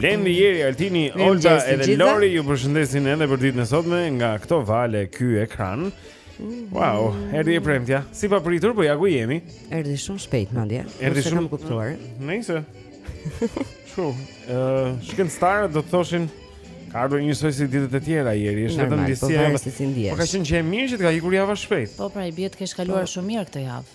Blendi, Jeri, Altini, Olta edhe Lori ju përshëndesin edhe për ditën e sotme nga këto valë, ky ekran. Wow, erdhi e premtja. Si papritur, po ja ku jemi. Erdhi shumë shpejt madje. Erdhi shumë e kuptuar. Nëse. Çu, ë, shkën star do të thoshin ka ardhur njësoj si ditët e tjera Jeri, është vetëm disi. Po, po ka qenë që e mirë që të ka ikur java shpejt. Po pra, i bie të kesh kaluar po. shumë mirë këtë javë.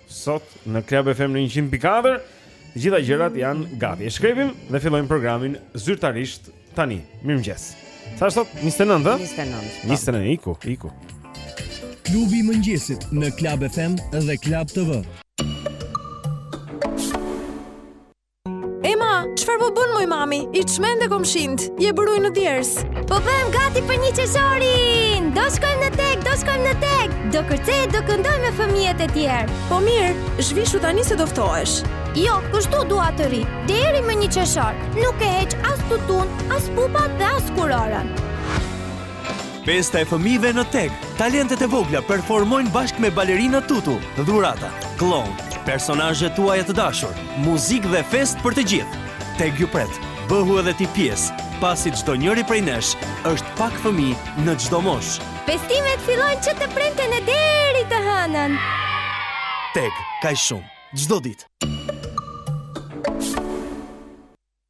Sot në Club FM në 100.4. Të gjitha gjërat janë gati E shkrepim dhe fillojmë programin zyrtarisht tani Mirëmëngjes Sa është sot? 29, dhe? 29 29, iku, iku Klubi i mëngjesit në Club FM dhe Club TV Ema, çfarë po bën moj mami? I çmende komshinjtë, je bërë ujë në djersë. Po bëhem gati për një qershorin! Do shkojmë në TEG, do shkojmë në TEG! Do kërcej, do këndoj me fëmijët e tjerë! Po mirë, zhvishu tani se do ftohesh. Jo, kështu dua të rri, deri më një qershor, nuk e heq as tutun, as pupat dhe as kurorën. Festa e fëmijëve në TEG. Talentet e vogla performojnë bashkë me balerina Tutu, dhurata, klloun, personazhet tuaja të dashur, muzikë dhe festë për të gjithë. TEG ju pret. Bëhu edhe ti pjesë, pasi çdonjëri prej nesh është pak fëmijë në çdo moshë. Festimet fillojnë që të premten e deri të hënën. TEG, kaq shumë, çdo ditë.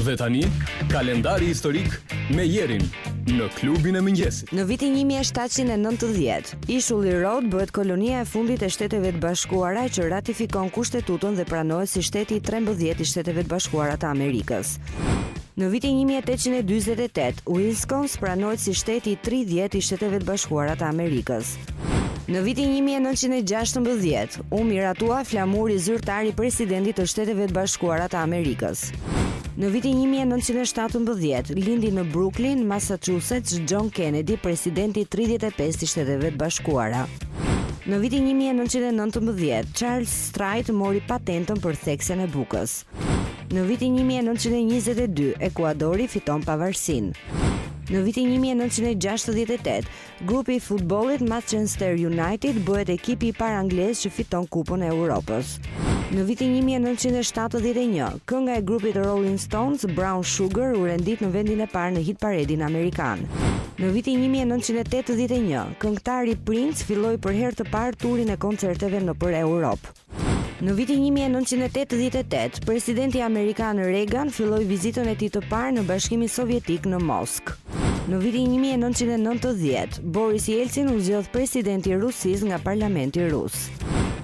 Dhe tani, kalendari historik me Jerin në klubin e mëngjesit. Në vitin 1790, ishulli Rhode bëhet kolonia e fundit e Shteteve të Bashkuara që ratifikon Kushtetutën dhe pranohet si shteti i 13 i Shteteve të Bashkuara të Amerikës. Në vitin 1848, Wisconsin pranohet si shteti i 30 i Shteteve të Bashkuara të Amerikës. Në vitin një mijë e nëntëqind e gjashtëmbëdhjetë, u miratua flamuri zyrtar i presidentit të Shteteve të Bashkuara të Amerikës. Në vitin një mijë e nëntëqind e shtatëmbëdhjetë, lindi në Bruklin, Massachusetts, John Kennedy, presidenti i tridhjetë e pestë i Shteteve të Bashkuara. Në vitin një mijë e nëntëqind e nëntëmbëdhjetë, Charles Strait mori patentën për thekësen e bukës. Në vitin një mijë e nëntëqind e njëzet e dy, Ekuadori fiton pavarësinë. Në vitin një mijë e nëntëqind e gjashtëdhjetë e tetë, Grupi i futbollit Manchester United bëhet ekipi i parë anglez që fiton Kupën e Europës. Në vitin një mijë e nëntëqind e shtatëdhjetë e një, kënga e grupit Rolling Stones, Brown Sugar u rendit në vendin e parë në hit-paredin amerikan. Në vitin një mijë e nëntëqind e tetëdhjetë e një, këngëtari Prince filloi për herë të parë turin e koncerteve nëpër Europë. Në vitin një mijë e nëntëqind e tetëdhjetë e tetë, presidenti amerikan Reagan filloi vizitën e tij të parë në Bashkimin Sovjetik në Moskë. Në vitin një mijë e nëntëqind e nëntëdhjetë, Boris Yeltsin u zgjodh president i Rusisë nga parlamenti rus.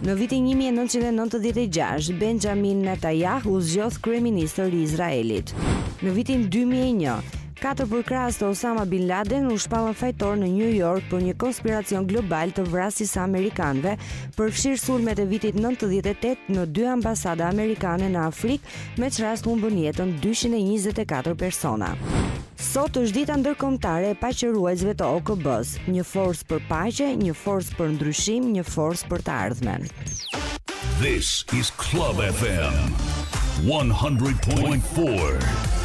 Në vitin një mijë e nëntëqind e nëntëdhjetë e gjashtë, Benjamin Netanyahu u zgjodh kryeministër i Izraelit. Në vitin dy mijë e një, Katër përkrahës të Osama Bin Laden u shpallën fajtorë në New York për një konspiracion global të vrasjes së amerikanëve, përfshirë sulmet e vitit 98 në dy ambasada amerikane në Afrikë, me ç'rast humbën jetën 224 persona. Sot është dita ndërkombëtare e paqeruajtësve të OKB-së, një forcë për paqe, një forcë për ndryshim, një forcë për të ardhmen. This is Club FM 100.4.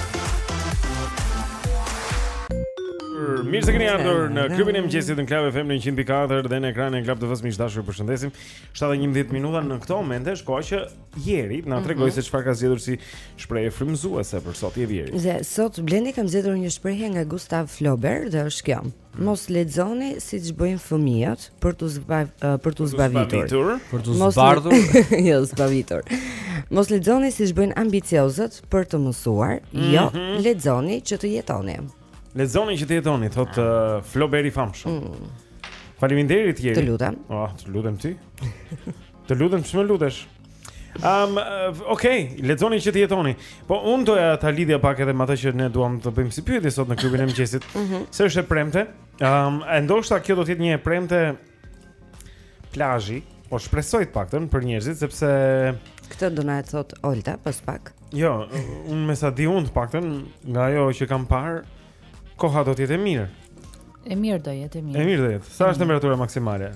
Mirë se keni ardhur në klubin e mëngjesit në Club FM në 100.4 dhe në ekranin e Club TV-s miq të dashur, ju përshëndesim. 7:11 minuta në këto momente është koha që Jeri na mhm. tregojë se çfarë ka zgjedhur si shprehje frymëzuese për sot, e Jeri. Dhe sot Blendi kam zgjedhur një shprehje nga Gustav Flaubert dhe është kjo. Mos lexoni siç bëjnë fëmijët për t'u për t'u zbavitur, për t'u zbardhur, jo zbavitur. Mos lexoni siç bëjnë ambiciozët për të mësuar, jo mhm. lexoni që të jetoni. Lexoni që të jetoni, thotë uh, ah. Floberi i famshëm. Mm. Faleminderit Jeri. Të lutem. Oh, të lutem ti. Të lutem, ç'më lutesh? Um, okay, lexoni që të jetoni. Po unë doja ta lidhja pak edhe me atë që ne duam të bëjmë si pyetje sot në klubin e mëngjesit. Mm -hmm. Se është e premte. Um, e ndoshta kjo do të jetë një e premte plazhi, po shpresoj të paktën për njerëzit sepse këtë do na e thotë Olta pas pak. Jo, unë me sa di unë të paktën nga ajo që kam parë, Koha do të jetë e mirë. E mirë do jetë, e mirë. E mirë do jetë. Sa është mm. temperatura maksimale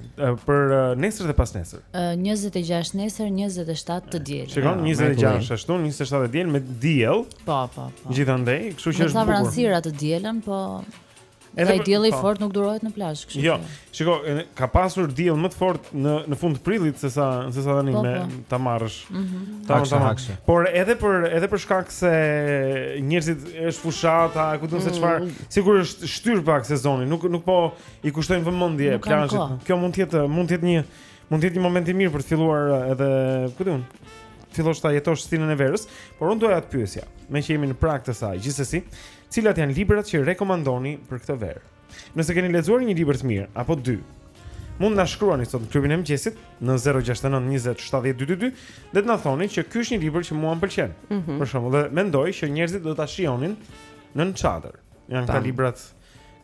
për nesër dhe pasnesër? 26 nesër, 27 të dielën. Shikon, 26 e shtunë, 27 e diel me diell. Po, po, po. Gjithandej, kështu që është bukur. Ca vranësira të dielën, po. Edhe ai dielli i po. fortë nuk durohet në plazh, kështu. Jo, Shiko, ka pasur diell më të fortë në në fund të prillit sesa sesa tani po, me po. ta marrësh. Ëh. Mm -hmm. Ta marrësh. Por edhe për edhe për shkak se njerëzit është fushata, ku do të thotë çfarë, mm. sikur është shtyr pak sezoni, nuk nuk po i kushtojnë vëmendje plazhit. Kjo mund të jetë mund të jetë një mund të jetë një moment i mirë për të filluar edhe, ku di unë, fillosh ta jetosh stilin e verës, por unë doja të pyesja, meqë jemi në prag të saj, gjithsesi, cilat janë librat që rekomandoni për këtë verë? Nëse keni lexuar një libër të mirë apo dy, mund të na shkruani sot në klubin e mëngjesit në 069 20 70 222 dhe të na thoni që ky është një libër që mua m'pëlqen. Mm -hmm. Për shembull, dhe mendoj që njerëzit do ta shijonin nën çadër. Janë këta librat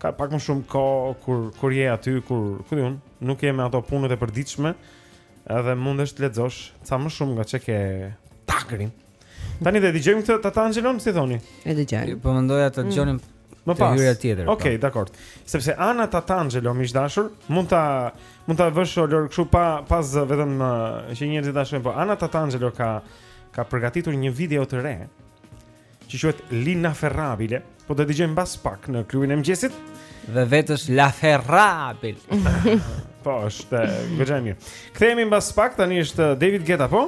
ka pak më shumë kohë kur kur je aty, kur ku di unë, nuk je me ato punët e përditshme, edhe mundesh të lexosh ca më shumë nga çka ke tagrin. Tani dhe dëgjojmë këtë Tatangelon, si thoni? E dëgjojmë. Po mendoja të dëgjonim mm. më pas. Hyrja tjetër. Okej, okay, po. dakor. Sepse Anna Tatangelo miq të dashur, mund ta mund ta vësh Olor kështu pa pas vetëm që njerëzit ta shohin, po Anna Tatangelo ka ka përgatitur një video të re që quhet L'inafferrabile. Po do ta dëgjojmë mbas pak në klubin e mëngjesit dhe vetës La Ferrabil. po, është goxha mirë. Kthehemi mbas pak, tani është David Guetta, po?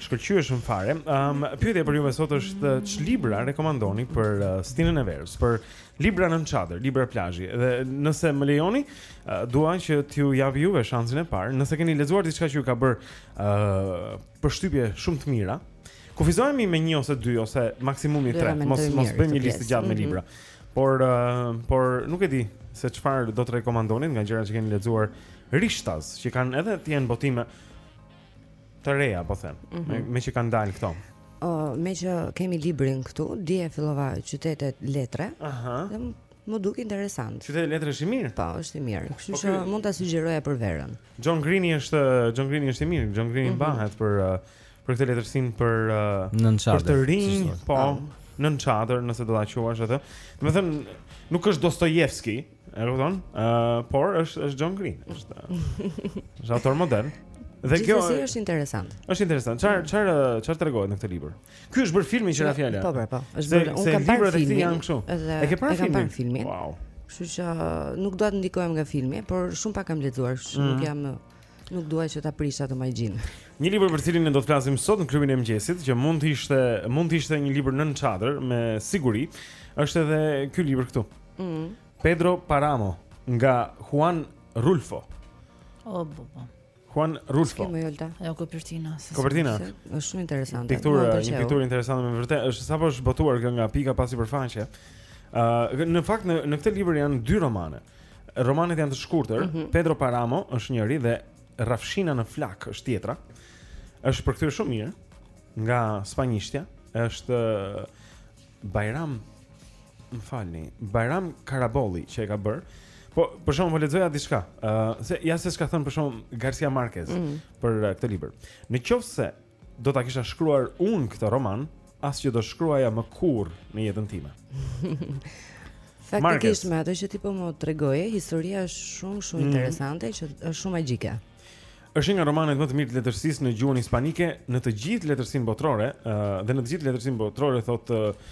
Shkëlqyeshëm fare. Ëm um, pyetja për juve sot është ç'libra rekomandoni për uh, stinën e verës, për libra nën çadër, libra plazhi. Dhe nëse më lejoni, uh, dua që t'ju jap juve shansin e parë. Nëse keni lexuar diçka që ju ka bërë uh, përshtypje shumë të mira, kufizohemi me një ose dy ose maksimumi tre, mos mos bëjmë një listë të gjatë me mhm. libra. Mm -hmm. Por uh, por nuk e di se çfarë do të rekomandonit nga gjërat që keni lexuar rishtaz, që kanë edhe të jenë botime Të reja po them. Mm -hmm. Meqë kanë dalë këto. Ë, uh, meqë kemi librin këtu, dje e fillova Qytete letre. Aha. Uh -huh. Më duket interesant. Qytete letre është i mirë. Po, është i mirë. Kështu okay. që mund ta sugjeroja për verën. John Greeni është John Greeni është i mirë. John Greeni mm -hmm. mbahet për uh, për këtë letërsinë për uh, për të rinj, po, nën çadër, nëse do ta quash atë. Domethënë, nuk është Dostojevski, E kupton? Ë, uh, por është është John Green, është. Është autor modern. Dhe kjo është është interesant. Është interesant. Çfar mm. çfar çfar tregohet në këtë libër? Ky është bërë film, që ra fjala. Po, po, po. Është bërë unë kam parë filmin janë kështu. E ke parë filmin? filmin. Wow. Kështu që nuk dua të ndikohem nga filmi, por shumë pak kam lexuar, kështu mm. nuk jam nuk dua që ta prish atë magjinë. Një libër për cilin ne do të flasim sot në klubin e mëngjesit, që mund të ishte mund të ishte një libër nën çadër me siguri, është edhe ky libër këtu. Mm. Pedro Paramo nga Juan Rulfo. O bu bu. Juan Rulfo. Kjo Jolta. Ajo kopertina. Kopertina. Është shumë interesante. Piktura, një pikturë interesante me vërtetë. Është sapo është botuar kjo nga Pika pa sipërfaqe. Ë, uh, në fakt në në këtë libër janë dy romane. Romanet janë të shkurtër. Mm -hmm. Pedro Paramo është njëri dhe Rrafshina në flakë është tjetra. Është përkthyer shumë mirë nga spanjishtja. Është Bajram Më falni Bajram Karabolli që e ka bërë Po, për shumë, po lexoja diçka. Ë, uh, se ja se çka thënë për shumë Garcia Marquez mm -hmm. për uh, këtë libër. Në qoftë se do ta kisha shkruar unë këtë roman, as që do shkruaja më kurrë në jetën time. Faktikisht me ato që ti po më tregoje, historia është shumë shumë mm -hmm. interesante që është shumë magjike. Është një nga romanet më të mirë të letërsisë në gjuhën hispanike në të gjithë letërsinë botërore, ë uh, dhe në të gjithë letërsinë botërore thotë uh,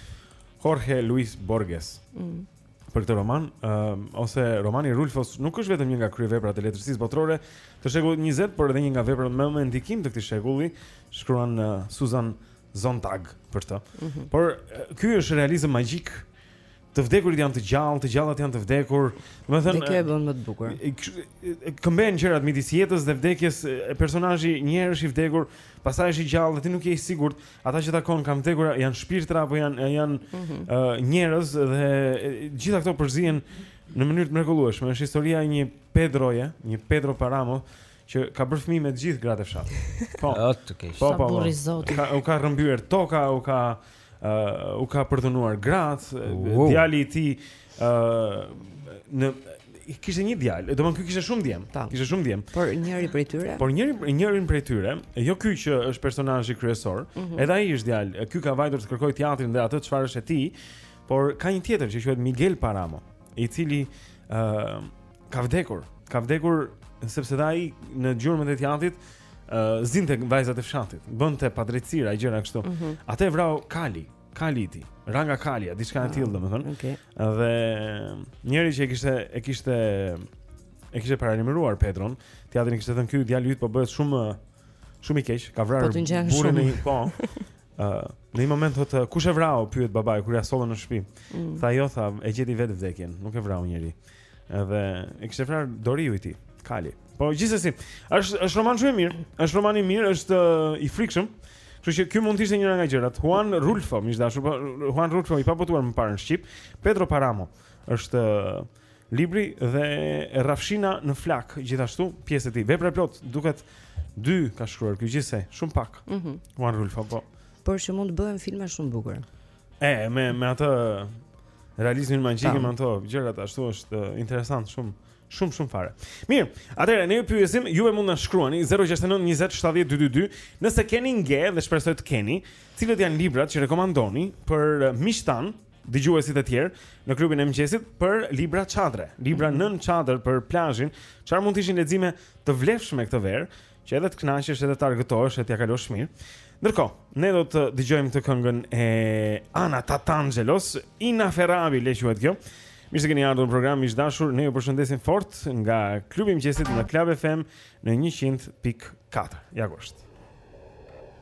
Jorge Luis Borges. Mm. Për këtë roman, ë uh, ose romani i Rulfos nuk është vetëm një nga kryeveprat e letërsisë botërore të shekullit 20, por edhe një nga veprat më me ndikim të këtij shekulli, shkruan uh, Susan Zontag për të. Mm -hmm. Por uh, ky është realizëm magjik Të vdekurit janë të gjallë, të gjallat janë të vdekur. Domethënë, kjo e bën më të bukur. Këmbejnë gjërat midis jetës dhe vdekjes, personazhi një herë është i vdekur, pastaj është i gjallë dhe ti nuk je i sigurt, ata që takon kanë vdekur, janë shpirtra apo janë janë mm -hmm. uh, njerëz dhe të gjitha këto përzihen në mënyrë të mrekullueshme. Është historia e një Pedroje, një Pedro Paramo që ka bërë fëmijë me të gjithë gratë e fshatit. Po. Atë keq. Po, po, po. Ka u ka rrëmbyer toka, u ka uh, u ka përdhunuar gratë, wow. djali i tij ë uh, në kishte një djalë, domethënë ky kishte shumë djem, kishte shumë djem. Por njëri prej tyre? Por njëri prej njërin prej tyre, jo ky që është personazhi kryesor, mm -hmm. edhe ai është djalë, ky ka vajtur të kërkojë të atin dhe atë çfarë është e tij, por ka një tjetër që quhet Miguel Paramo, i cili ë uh, Ka vdekur. Ka vdekur sepse dhe ai në gjurmën e të atit uh, zinte vajzat e fshatit, bënte padrejtësira gjëra kështu. Mm -hmm. Atë e vrau kali, kali i tij, ra nga kali a diçka e ah, tillë domethënë. Okej. Okay. Dhe njëri që e kishte e kishte e kishte paralajmëruar Pedron, të atin, i kishte thënë ky djali yt po bëhet shumë shumë i keq, ka vrarë po burrin e po. Ë, uh, në një moment thotë kush e vrau pyet babai kur ia sollën në shtëpi. Mm. Tha jo, tha e gjeti vetë vdekjen, nuk e vrau njeri. Edhe e kishte vrarë doriu i tij, kali. Po gjithsesi, është është roman shumë i mirë, është roman i mirë, është uh, i frikshëm. Kështu që ky mund të ishte njëra nga gjërat. Juan Rulfo, miq të dashur, po, Juan Rulfo i pabotuar më parë në shqip. Pedro Paramo është uh, libri dhe Rafshina në flakë, gjithashtu pjesë e tij. Vepra e plotë duket dy ka shkruar ky gjithsej, shumë pak. Mhm. Mm Juan Rulfo, po. Por që mund të bëhen filma shumë të bukur. E, me, me atë realizmin magjik e me ato gjërat ashtu është interesant shumë. Shumë shumë fare. Mirë, atëherë ne ju pyesim, ju mund të na shkruani 069 20 70 222, nëse keni nge dhe shpresoj të keni, cilët janë librat që rekomandoni për miqtë tanë, dëgjuesit e tjerë në klubin e mëngjesit për libra çadre, libra mm -hmm. nën çadër për plazhin, çfarë mund të ishin lexime të vlefshme këtë verë, Që edhe të kënaqesh edhe të argëtohesh e t'ja kalosh mirë. Ndërkohë, ne do të dëgjojmë këtë këngën e Ana Tatangelos, Inafferrabile quhet kjo. Mirë se keni ardhur në program, miq të dashur. Ne ju përshëndesim fort nga klubi i mëngjesit në Club FM në 100.4. Ja gosht.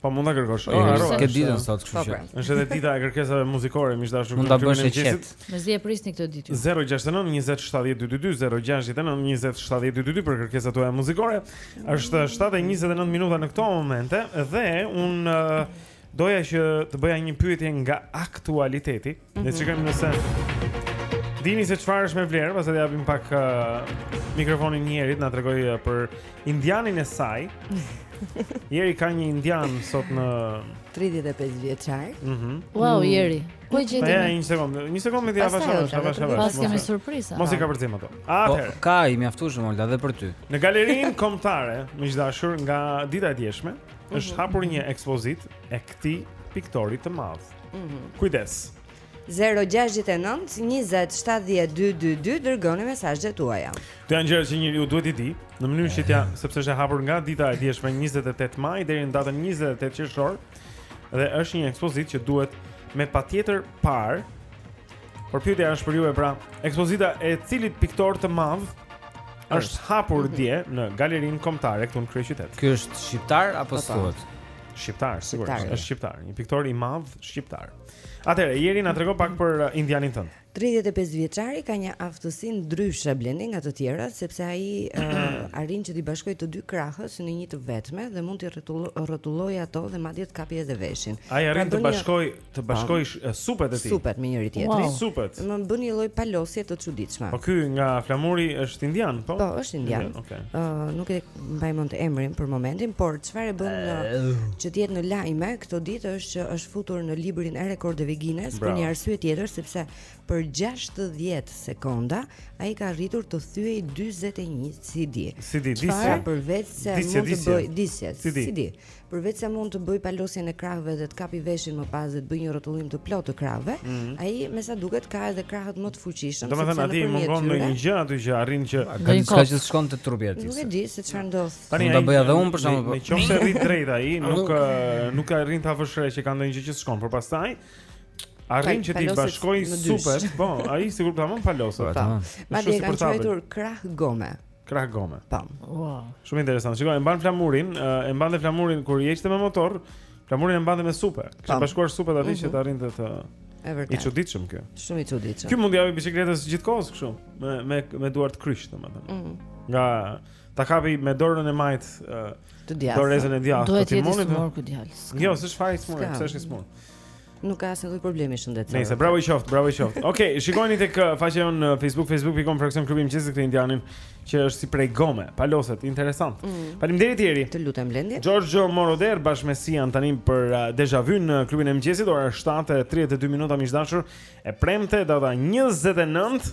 Po mund ta kërkosh. Po, harrova. Ke ditën sot, kështu po, që. Pra. Është edhe dita e kërkesave muzikore, miq të dashur. Mund ta bësh e qetë. Mezi e prisni këtë ditë. 069 20 70 222 069 20 70 222 për kërkesat tuaja muzikore. Është 7:29 minuta në këto momente dhe unë uh, doja që të bëja një pyetje nga aktualiteti. Ne shikojmë nëse dini se çfarë është me vlerë, pastaj do japim pak uh, mikrofonin Jerit të na tregojë uh, për indianin e saj. Jeri ka një indian sot një 35 vjeçar. Mhm. Mm wow, Jeri. Ku e gjeti. Po ja, një sekond. Një sekond me avash, avash, avash, avash. Pas kemi surprizë. Mos i ngatërroni ato. Po, Atëherë. Po, ka i mjaftueshëm Olga edhe për ty. Në galerinë kombëtare, miq të dashur, nga dita e djeshme, është mhm. hapur një ekspozitë e këtij piktori të madh. Mhm. Kujdes. 0-6-9-20-70-222 Dërgoni mesazhet tuaja Këto janë gjëra që njeriu duhet t'i dijë Në mënyrë që t'ja Sepse është e hapur nga dita e djeshme 28 maj Deri në datën 28 qershor Dhe është një ekspozitë që duhet Me patjetër parë Por pyetja është për ju e pra, ekspozita e cilit piktor të madh është hapur mhm. dje në Galerinë Kombëtare këtu në kryeqytet? Ky është shqiptar apo jo? Shqiptar, sigurisht, është shqiptar, një piktor i madh shqiptar. Atëherë, Jeri na trego pak për uh, indianin tënd. 35 vjeçari ka një aftësi ndryshe Blendi nga të tjerët sepse ai uh, arrin që t'i bashkojë të dy krahët në një të vetme dhe mund t'i rrotullojë ato dhe madje të kapë edhe veshin. Ai arrin pra, të bashkojë të bashkojë uh, supet e tij. Supet me njëri-tjetrin. Wow. Supet. Bën një lloj palosje të çuditshme. Po ky nga flamuri është indian, po? Po, është indian. Ëh, okay. uh, nuk e mbaj mend emrin për momentin, por çfarë e bën uh, që të jetë në lajme këto ditë është që është futur në librin e rekordeve Guinness për një arsye tjetër sepse për 60 sekonda ai ka arritur të thyejë 41 CD. CD, disqe. Çfarë përveç se mund të bëjë disqe. CD. përveç se mund të bëjë palosjen e krahëve dhe të kapë veshin më pas dhe të bëjë një rrotullim të plotë të krahëve, mm -hmm. ai me sa duket ka edhe krahët më të fuqishëm. Domethënë atij i mungon ndonjë gjë aty që arrin që ka diçka që s'shkon te trupi aty. Nuk e di se çfarë ndodh. Tani do bëj edhe unë për shkakun. Po. Nëse rri drejt ai, nuk nuk arrin ta vësh re që ka ndonjë gjë që s'shkon, por pastaj Arrin që t'i bashkojë supet, po, ai sigurisht tamam paloset. Po. Madje e kanë quajtur krah gome. Krah gome. Tam. Wow. Shumë interesant. Shikoje, e mban flamurin, e mban dhe flamurin kur i jepte me motor. Flamurin e mban dhe me supe. Kishte bashkuar supe aty që mhm. të arrinte të E vërtetë. I çuditshëm ky. Shumë i çuditshëm. Ky mund t'i japë biçikletës gjithë kohës kështu, me me me duart kryq domethënë. Ëh. Mhm. Nga ta kapi me dorën e majtë të djathtë. Dorëzën e djathtë të timonit. Duhet i sëmurë ky djalë. Jo, s'është fare i sëmurë, s'është i sëmurë. Nuk ka asnjë lloj problemi shëndetësor. Nice, bravo i qoftë, bravo i qoftë. Okej, okay, shikojeni tek uh, faqja jonë në uh, Facebook, facebook.com fraksion Klubi i Mëngjesit këtë indianin që është si prej gome, paloset, interesant. Mm. Faleminderit Jeri. Të lutem Blendi. Giorgio Moroder bashkë me Sian tani për uh, Deja Vu në klubin e mëngjesit, ora 7:32 minuta miq të dashur. E premte data 29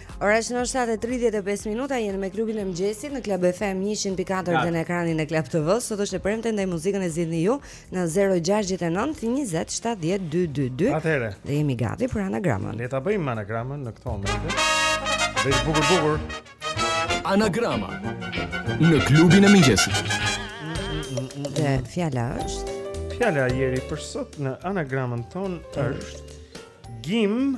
Ora shënon 7:35 minuta, jeni me klubin e mëngjesit në Club FM 104 dhe në ekranin e Club TV. Sot është e premte ndaj muzikën e zgjidhni ju në 069 20 70 222. Atëherë, dhe jemi gati për anagramën. Le ta bëjmë anagramën në këtë moment. Dhe bukur bukur. Anagrama në klubin e mëngjesit. Dhe fjala është Fjala Jeri për sot në anagramën tonë është Gim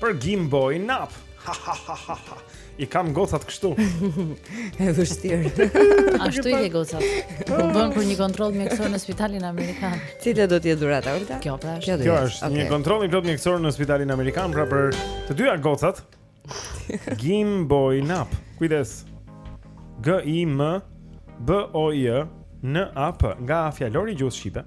Për Gimboi Nap. Ha ha ha ha. ha. I kam gocat kështu. e vështirë. Ashtu i ke gocat. Po bën për një kontroll mjekësor në spitalin amerikan. Cila do të jetë dhurata, Ulta? Kjo pra është. Kjo është okay. një kontroll i plotë mjekësor në spitalin amerikan pra për të dyja gocat. Gimboi Nap. Kujdes. G I M B O I N A P. Nga fjalori i gjuhës shqipe.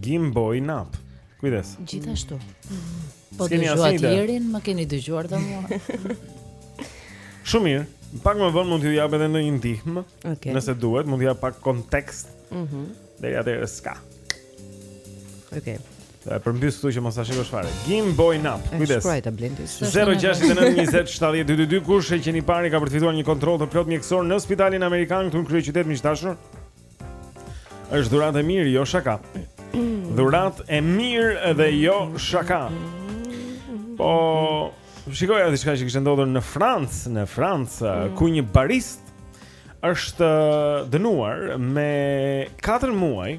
Gimboi Nap. Kujdes. Gjithashtu. Po dëgjuat Jerin, më keni dëgjuar dhe mua. Shumë mirë. Pak më vonë mund t'ju jap edhe ndonjë ndihmë. Okay. Nëse duhet, mund t'ju jap pak kontekst. Mhm. Mm Deri atëherë s'ka. Okej. Okay. Dhe përmbyse këtu që mos ta shikosh fare. Gimboi Nap. Kujdes. 0692070222 kush e gjen i pari ka përfituar një kontroll të plotë mjekësor në spitalin amerikan këtu në kryeqytet miq të dashur. Është dhuratë e mirë, jo shaka. Dhuratë e mirë dhe jo shaka. Po shikoja diçka që kishte ndodhur në Francë, në Francë, mm. ku një barist është dënuar me 4 muaj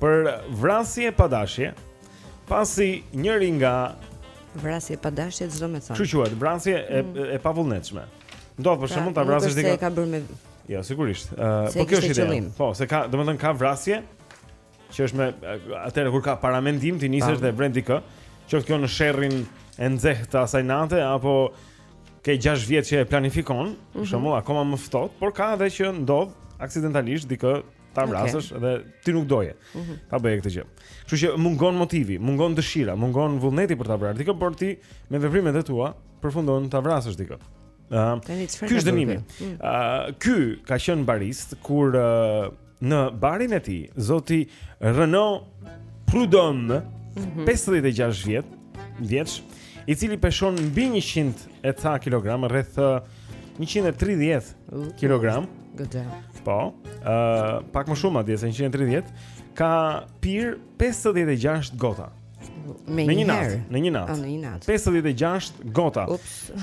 për vrasje pa dashje, pasi njëri nga vrasje pa dashje ç'do me thënë. Kështu quhet vrasje e, mm. e pavullnetshme. Ndodh pra, për shembull ta vrasësh dikë. Pra, ka bërë me Jo, sigurisht. Uh, po kjo është ide. Po, se ka, domethënë ka vrasje që është me atëherë kur ka paramendim ti nisesh dhe vret dikë, qoftë kjo në sherrin e nxehtë të asaj nate apo ke 6 vjet që e planifikon, për mhm. shembull, akoma më ftohtë, por ka edhe që ndodh aksidentalisht dikë ta vrasësh okay. dhe ti nuk doje. Mm -hmm. Ta bëje këtë gjë. Kështu që mungon motivi, mungon dëshira, mungon vullneti për ta vrarë dikë, por ti me veprimet e tua përfundon ta vrasësh dikë. Ëh. Ky është dënimi. Ëh, ky ka qenë barist kur në barin e tij, zoti Renaud Prudhomme, 56 vjeç, i cili peshon mbi 100 e ca kilogram, rreth 130 kilogram. Po, ëh, pak më shumë atje se 130, ka pirë 56 gota. Me një natë, në një natë. Në një natë. 56 gota.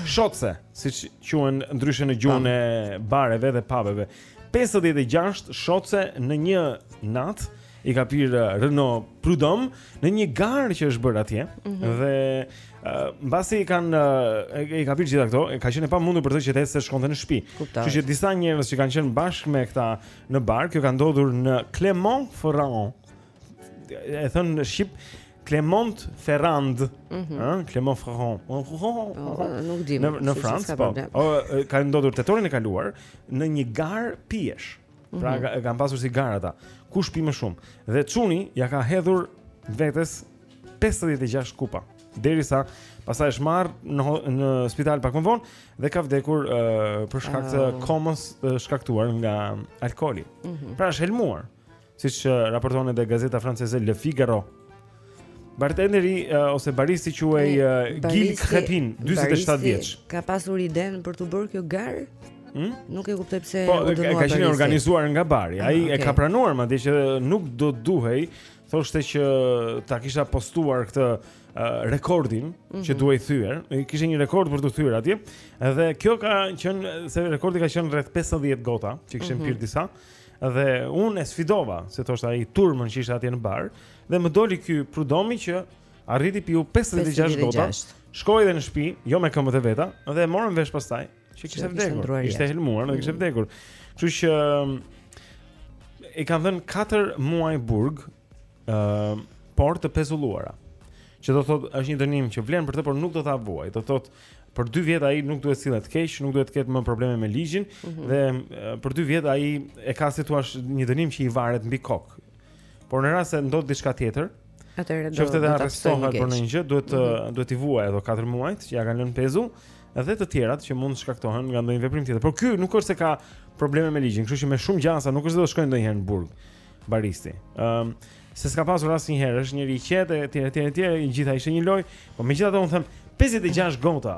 Shotse, siç quhen ndryshe në gjuhën e bareve dhe pabeve. 56 shotse në një natë i ka pirë uh, Renaud Prudhomme në një garë që është bërë atje mm -hmm. dhe uh, mbasi i kanë uh, i ka pirë gjitha këto, ka qenë e pamundur për të që të ecte të shkonte në shtëpi. Kështu që disa njerëz që kanë qenë bashkë me këta në bar, kjo ka ndodhur në Clermont-Ferrand e thënë në shqip Clermont Ferrand, ëh, mm -hmm. Clermont Ferrand. Po, po, po, po nuk di. Në në Francë po. O, ka ndodhur tetorin e kaluar në një garë pijesh. Mhm. Pra mm -hmm. kanë pasur si garë ata. Kush pi më shumë? Dhe çuni ja ka hedhur vetes 56 kupa. Derisa pastaj është marrë në spital pak më vonë dhe ka vdekur uh, për shkak të oh. komës të shkaktuar nga alkooli. Mm -hmm. Pra është helmuar. siç raporton edhe gazeta franceze Le Figaro. Bartenderi uh, ose baristi quhej uh, Gilles Crepin, 47 vjeç. Ka pasur idenë për të bërë kjo garë? Hmm? Nuk e kuptoj pse po, u dënua. Po, ka qenë organizuar nga bari. Ai okay. Ah, e ka pranuar madje që nuk do duhej, thoshte që ta kisha postuar këtë rekordin mm -hmm. që mhm. duhej thyer. Kishte një rekord për të thyer atje. Edhe kjo ka qenë se rekordi ka qenë rreth 50 gota që kishin mm -hmm. pirë disa. Dhe unë e sfidova, se thoshte ai turmën që ishte atje në bar, dhe më doli ky Prudomi që arriti piu 56 gota, shkoi dhe në shpi, jo me këmbët e veta, dhe morën vesh pastaj, që kishte vdekur, ishte helmuar dhe kishte mm. vdekur. Kështu që i kanë dhënë 4 muaj burg Ëm, uh, por të pezulluara. Që do thotë është një dënim që vlen për të, por nuk do ta vuajë. Do thotë për 2 vjet ai nuk duhet sillet keq, nuk duhet të ketë më probleme me ligjin mm -hmm. dhe uh, për 2 vjet ai e ka si thua një dënim që i varet mbi kokë. Por në rast se ndodh diçka tjetër, atëherë do të arrestohet për ndonjë gjë, duhet të mm -hmm. duhet t'i vuajë ato 4 muajt që ja kanë lënë pezull dhe të tjerat që mund të shkaktohen nga ndonjë veprim tjetër. Por ky nuk është se ka probleme me ligjin, kështu që me shumë gjasa nuk është se do shkojë ndonjëherë në burg. Baristi. Ëm um, se s'ka pasur asnjëherë, është një riqet e tjerë tjerë tjerë, i gjitha ishte një lojë, por megjithatë un them 56 gota.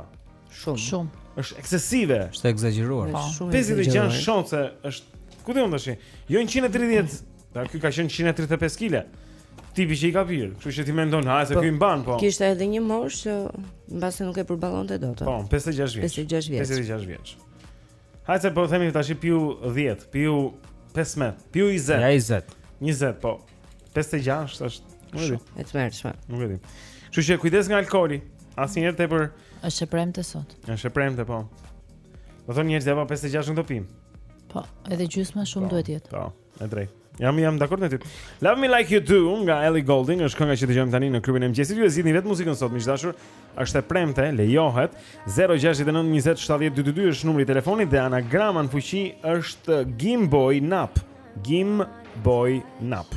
Shumë. Shumë. Është eksesive. Është ekzagjeruar. Po, shumë. 56 shonse është ku diun tash. Jo 130, ta ky ka qenë 135 kg. Tipi që i ka pirë, kështu që ti mendon, ha, se po, ky mban, po. Kishte edhe një moshë që mbase nuk e përballonte dot. Po, 56 vjeç. 56 vjeç. 56 vjeç. Hajde se po, themi, tash piu 10, piu 15, piu 20. Ja 20. 20 po. 56 është. Nuk e di. E tmerrshme. Nuk e di. Kështu që kujdes nga alkooli. Asnjëherë tepër. Është e premte sot. Është e premte po. Do thonë njerëzit apo 56 nuk do pim. Po, edhe gjysma shumë po, duhet jetë. Po. E drejtë. Jam jam dakord me ty. Love me like you do nga Ellie Goulding është kënga që dëgjojmë tani në klubin e mëngjesit. Ju e zgjidhni vetë muzikën sot, miq të dashur. Është e premte, lejohet. 069 20 70 222 është numri i telefonit dhe anagrama në fuqi është Gimboy Nap. Gimboy Nap.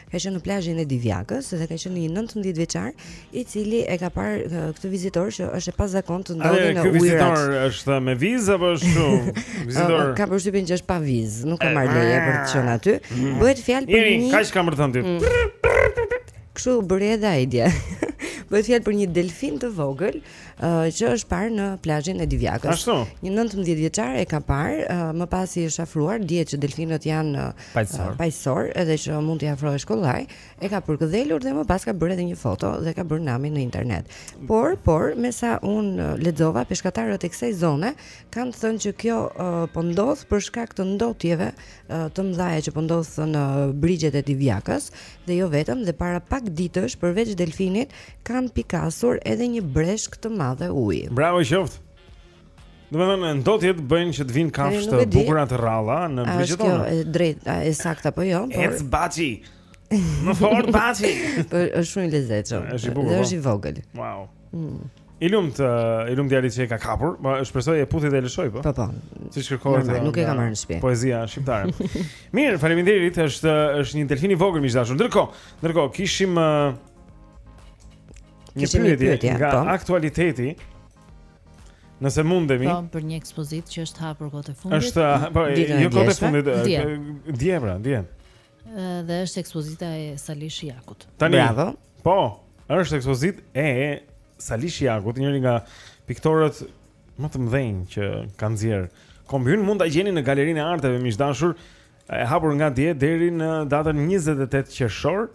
ka qenë në plazhin e Divjakës dhe ka qenë një nëntëmbëdhjetë vjeçar i cili e ka parë këtë vizitor që është e pazakontë të ndodhet në ujërat. Ai vizitor është me vizë apo është kështu? Vizitor. Kam përshtypjen që është pa vizë, nuk ka eh, marrë leje për të qenë aty. Mm. Bëhet fjalë për një Iri, kaq kam për thënë ti. Mm. Kështu bëri edhe ai dje. Bëhet fjalë për një delfin të vogël, uh, që është parë në plazhin e Divjakës. Ashtu. Një 19 vjeçar e ka parë, uh, më pas i është afruar, dihet që delfinët janë paqësor, uh, paqësor edhe që mund t'i afrohesh kollaj, e ka përkëdhelur dhe më pas ka bërë edhe një foto dhe ka bërë namin në internet. Por, por, me sa unë lexova, peshkatarët e kësaj zone kanë thënë që kjo uh, po ndodh për shkak të ndotjeve uh, të mëdha që po ndodhin në brigjet e Divjakës dhe jo vetëm dhe para pak ditësh përveç delfinit kanë pikasur edhe një breshkë të madhe uji. Bravo qoftë. Domethënë ndotjet bëjnë që të vinë kafshë të bukura të rralla në brigjet tona. Është kjo e drejtë, e saktë apo jo? Por... Ec baci. Më fort baci. Po është shumë i lezetshëm. Është i bukur. Është po. i vogël. Wow. Mm. I lumtë, uh, i lumtë djalit që e ka kapur, po shpresoj e puthi dhe e lëshoi, po. Po po. Siç kërkohet. Nuk, nuk e ka marrë në shtëpi. Poezia shqiptare. Mirë, faleminderit, është është një delfin i vogël miq të dashur. Ndërkohë, ndërkohë kishim uh, Një pyetje nga po. aktualiteti. Nëse mundemi. Po, për një ekspozitë që është hapur kohët e fundit. Është, po, jo kohët e fundit, dje pra, dje. Dhe është ekspozita e Sali Shijakut. Tani, Bravo. Po, është ekspozitë e Sali Shijakut, njëri nga piktorët më të mëdhenj që ka nxjerrë kombi. Mund ta gjeni në Galerinë e Arteve miq të dashur e hapur nga dje deri në datën 28 qershor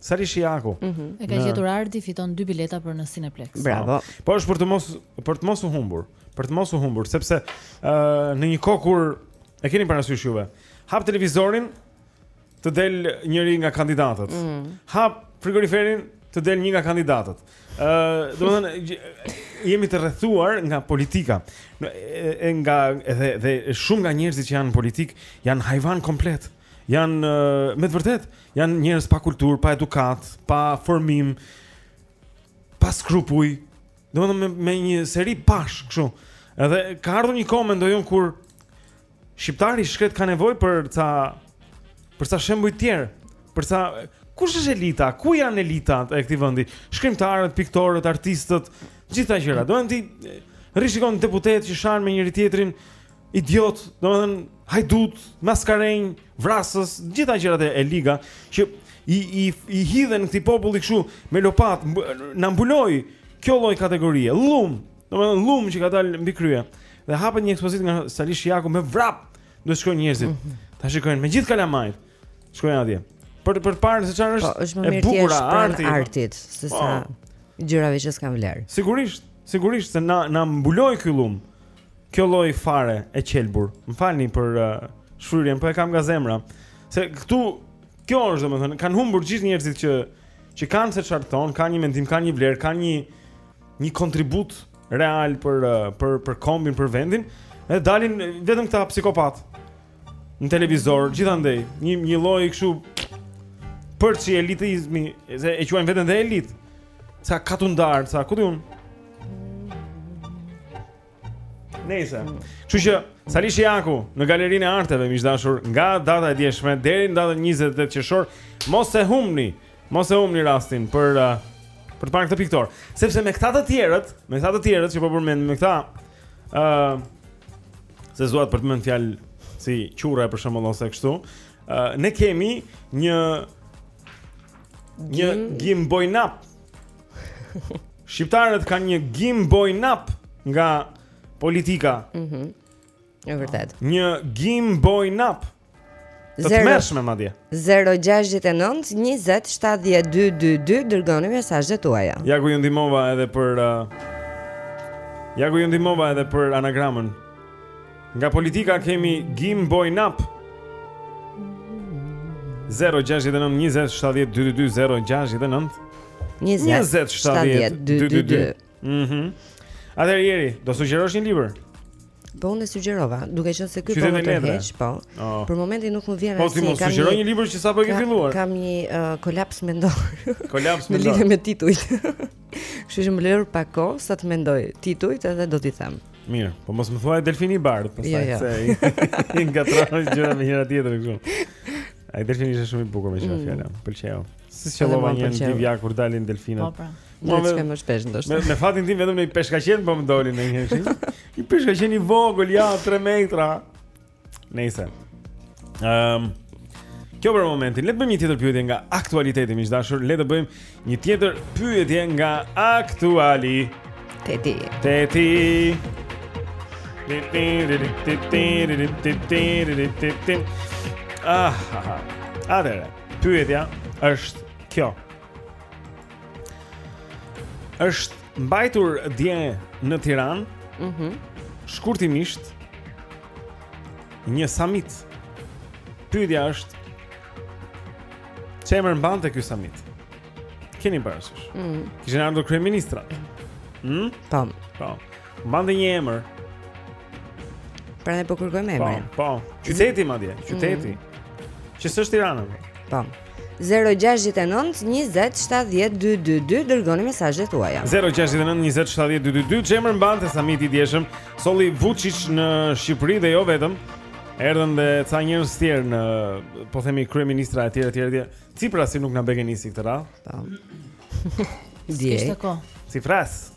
Sali Shijaku. Mm -hmm. E ka gjetur Ardi, fiton dy bileta për në Cineplex. Bravo. Po është për të mos për të mos u humbur, për të mos u humbur, sepse ë uh, në një kohë kur e keni parasysh juve, hap televizorin të del njëri nga kandidatët. Mm -hmm. Hap frigoriferin të del një nga kandidatët. Ë, uh, domethënë jemi të rrethuar nga politika. E nga edhe dhe shumë nga njerëzit që janë në politikë janë hajvanë komplet. Janë uh, me të vërtetë Janë njerëz pa kulturë, pa edukatë, pa formim, pa skrupuj. Domethënë me, me një seri pa-sh kështu. Edhe ka ardhur një kohë mendoj unë kur shqiptari i shkretë ka nevojë për ca për ca shembuj të tjerë, për ca kush është elita, ku janë elitat e këtij vendi? Shkrimtarët, piktorët, artistët, gjitha gjëra. Domethënë ti rri shikon deputetë që shahen me njëri-tjetrin idiot, domethënë hajdutë, maskarenj, vrasës, gjitha gjërat e liga që i i i hidhen këtij populli kështu me lopatë, na mbuloi kjo lloj kategorie. Llum, domethënë llum që ka dalë mbi krye. Dhe hapet një ekspozitë nga Sali Shijaku me vrap. Do të shkojnë njerëzit. Mhm. Ta shikojnë me gjithë kalamajtë. Shkojnë atje. Për për të parë se çfarë është, po, është e bukur arti. Artit, se sa po. gjërave që s'kanë vlerë. Sigurisht, sigurisht se na na mbuloi ky llum. Kjo lloj fare e qelbur. M'falni për uh, shfryrjen, po e kam nga zemra. Se këtu kjo është domethënë, kanë humbur gjithë njerëzit që që kanë se çfarë thonë, kanë një mendim, kanë një vlerë, kanë një një kontribut real për uh, për për kombin, për vendin, edhe dalin vetëm këta psikopatë në televizor gjithandej, një një lloj kështu përçi elitizmi, se e quajnë veten dhe elitë. Ca katundarë, ca, ku di unë? Nejse. Kështu që, Sali Shijaku, në galerinë e arteve, miq të dashur, nga data e djeshme, deri në datën 28 qershor, mos e humni, mos e humni rastin për, uh, për të parë këtë piktor. Sepse me këta të tjerët, me këta të tjerët që po përmend me këta, ë uh, se s'dua të përmend fjalë si qurra për shembull ose kështu, ë uh, ne kemi një Një gimbojnap. Shqiptarët kanë një gimbojnap nga politika. Mhm. Mm e vërtetë. Një gimbojnap. Të tmerrshme, madje 069 20 70 222 Dërgoni mesazhet tuaja Ja ku ju ndihmova edhe për uh, Ja ku ju ndihmova edhe për anagramën Nga politika kemi Gim Bojnap 069 20 70 222 069 20 70 222 Mhm. Atëherë Eri, do sugjerosh një libër? Po unë sugjerova, duke qenë se ky po më tërheq, po. Oh. Për momentin nuk më vjen po, asnjë. Po ti më sugjero një libër që sapo e ke filluar. Kam një uh, kolaps mendor. Kolaps mendor. Në lidhje me titujt. Kështu që më ler pak kohë sa të mendoj titujt edhe do t'i them. Mirë, po mos më thuaj delfini i bardhë, pastaj jo, jo. se i ngatërroj gjërat me njëra-tjetrën kështu. Ai delfini është shumë i bukur me çfarë mm. fjala. Pëlqeu. Si s'qëllova një ndonjëherë kur dalin delfinët. Po pra. Nuk e kam më shpesh ndoshta. Me, me fatin tim vetëm ndonjë peshkaqen po më doli ndonjëherë. Një peshkaqen i vogël, ja, 3 metra. Nejse. Ehm. Um, kjo për momentin, le të bëjmë një tjetër pyetje nga aktualiteti, miq të dashur. Le të bëjmë një tjetër pyetje nga aktualiteti. Teti. Ah, ah, ah. Atëherë, pyetja është kjo. Është mbajtur dje në Tiranë. Mhm. Mm shkurtimisht një samit. Pyetja është ç'emër mbante ky samit. Keni parasysh? Mhm. Mm Kishin ardhur kryeministrat. Mhm. Mm Tan. Po. Mbante një emër. Pra ne po kërkojmë po, emrin. Po, po. Qyteti madje, mm. qyteti. Mm. Që s'është Tirana. Po. po. 0-6-9-20-7-10-2-2-2 Dërgoni mesazhet tuaja 0-6-9-20-7-10-2-2 Ç'emër mbante samiti i djeshëm Solli Vuçiç në Shqipëri dhe jo vetëm Erdhën dhe ca njerëz tjerë Po themi kryeministra e tjerë e tjerë Ciprasi nuk na begenisi këtë radhë Cipras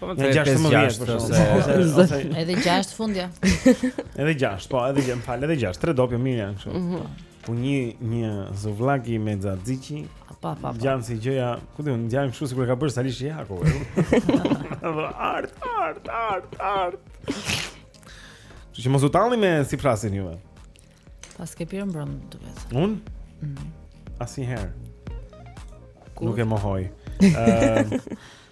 Domethënë 16 vjet për shembull. Edhe 6 fundja. Edhe 6, po, edhe jam fal, edhe 6, 3 dopio mirë janë kështu. Mhm. Po një një sufllaqe me xaxiq. Pa pa. Ngjan si gjëja, ku di unë, ngjan kështu sikur e ka bërë Sali Shijaku. Art, art, art, art. Ju jeni mos u tallni me Ciprasin juve. Paske pirë mbrëm duket. Unë? Mhm. Asnjëherë. Nuk e mohoj. Ëh.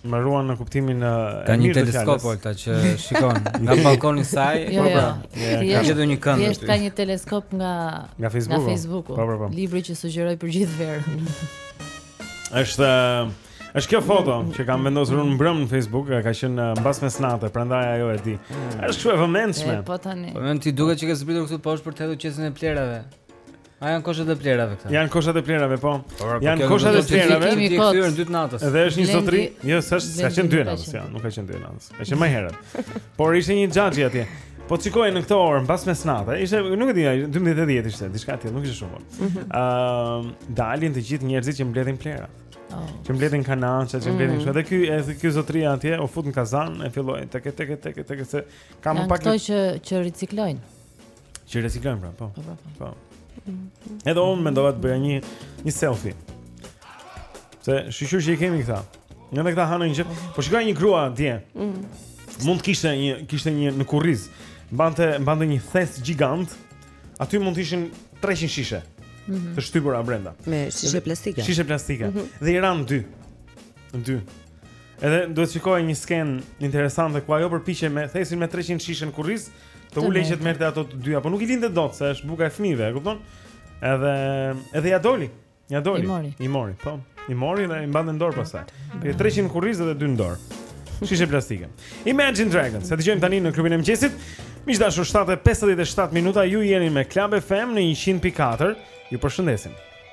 Më ruan në kuptimin e Ka një teleskop Olta që shikon nga balkoni i saj, jo, po jo. po. Ka gjetur një kënd. E ka një teleskop nga nga Facebooku. Nga Facebooku. Po, po, po. Libri që sugjeroj për gjithë verën. Është Është kjo foto që kam vendosur unë mbrëm në Facebook, ka qenë uh, mbas mesnate, prandaj ajo e di. Është shumë e vëmendshme. Po tani. Po mund të duket që ke zbritur këtu poshtë për të hedhur qesën e plehrave. A janë koshat e plehrave këta? Janë koshat e plehrave, po. po, po, janë koshat e plehrave. Ti je kthyer dy natës. Dhe është një zotëri. Jo, s'është, s'ka qenë dy natës, ja, nuk ka qenë dy natës. Është më herët. Por ishte një xhaxhi atje. Po shikoj në këtë orë mbas mesnate, ishte nuk e di, 12:10 ishte, diçka tjetër, nuk ishte shumë. Ëm, mhm. uh, dalin të gjithë njerëzit që mbledhin plehra. Oh. Që mbledhin kanaçe, që mbledhin mhm. kështu. Dhe ky, edhe ky zotëria atje u fut në kazan e filloi tek tek tek tek tek se kam pak këto që që riciklojnë. Që riciklojnë pra, po. Po. po. po. Mhm. Edhe unë mendova të bëja një një selfie. Se shyqyr që i kemi këta. Nga dhe këta hanë një gjithë. Po shikoj një grua atje. Mhm. Mund të kishte një kishte një në kurriz. Mbante mbante një thes gjigant. Aty mund të ishin 300 shishe. Mhm. Të shtypura brenda. Me shishe plastike. Shishe plastike. Mhm. Dhe i ranë dy. Dy. Edhe duhet të shikoje një skenë interesante ku ajo përpiqej me thesin me 300 shishe në kurriz, Të ulej që të merrte ato të dyja, po nuk i linte dot se është buka e fëmijëve, e kupton? Edhe edhe ia doli. Ia doli. I mori. I mori, po. I mori dhe i mbante në dorë pastaj. Ka 300 në kurriz dhe 2 në dorë. Shishe plastike. Imagine Dragons. E dëgjojmë tani në klubin e mëngjesit. Miq të dashur, 7:57 minuta ju jeni me Club FM në 100.4. Ju përshëndesim.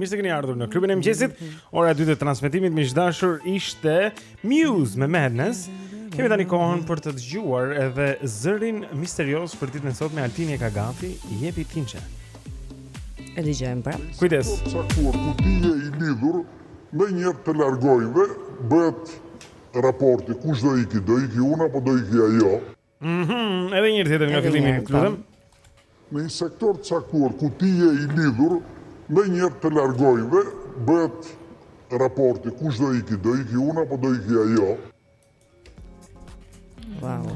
Mirë se keni ardhur në klubin e mëngjesit. Ora e dytë e transmetimit miq të dashur ishte Muse me Madness. Kemi tani kohën për të dëgjuar edhe zërin misterioz për ditën e sotme. Altini e ka gati, jepi Tinçe. E dëgjojmë pra. Kujdes. Të caktuar ku ti je i lidhur, menjëherë të largojnë, bëhet raporti kush do iki, do iki unë apo do iki ajo. Mhm, mm edhe një herë tjetër nga fillimi, lutem. Në një sektor të caktuar ku ti je i lidhur, menjëherë të largojnë dhe bëhet raporti kush do iki, do iki unë apo do iki ajo. Wow.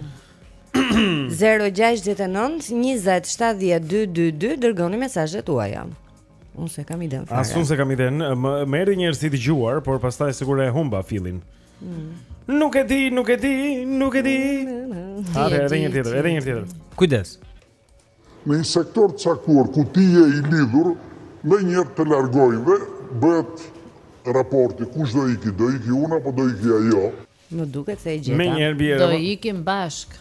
069 20 70 222 dërgoni mesazhet tuaja. Unë s'e kam idenë fare. As unë s'e kam idenë, më erdhi një herë si e dëgjuar, por pastaj sikur e humba fillin. Nuk e di, nuk e di, nuk e di. Hajde edhe një tjetër, edhe një tjetër. Kujdes. Në një sektor të caktuar ku ti je i lidhur, menjëherë të largojnë dhe bëhet raporti kush do iki, do iki unë apo do iki ajo. Më duket se e gjeta. Menjëherë bie. Do ikim bashkë.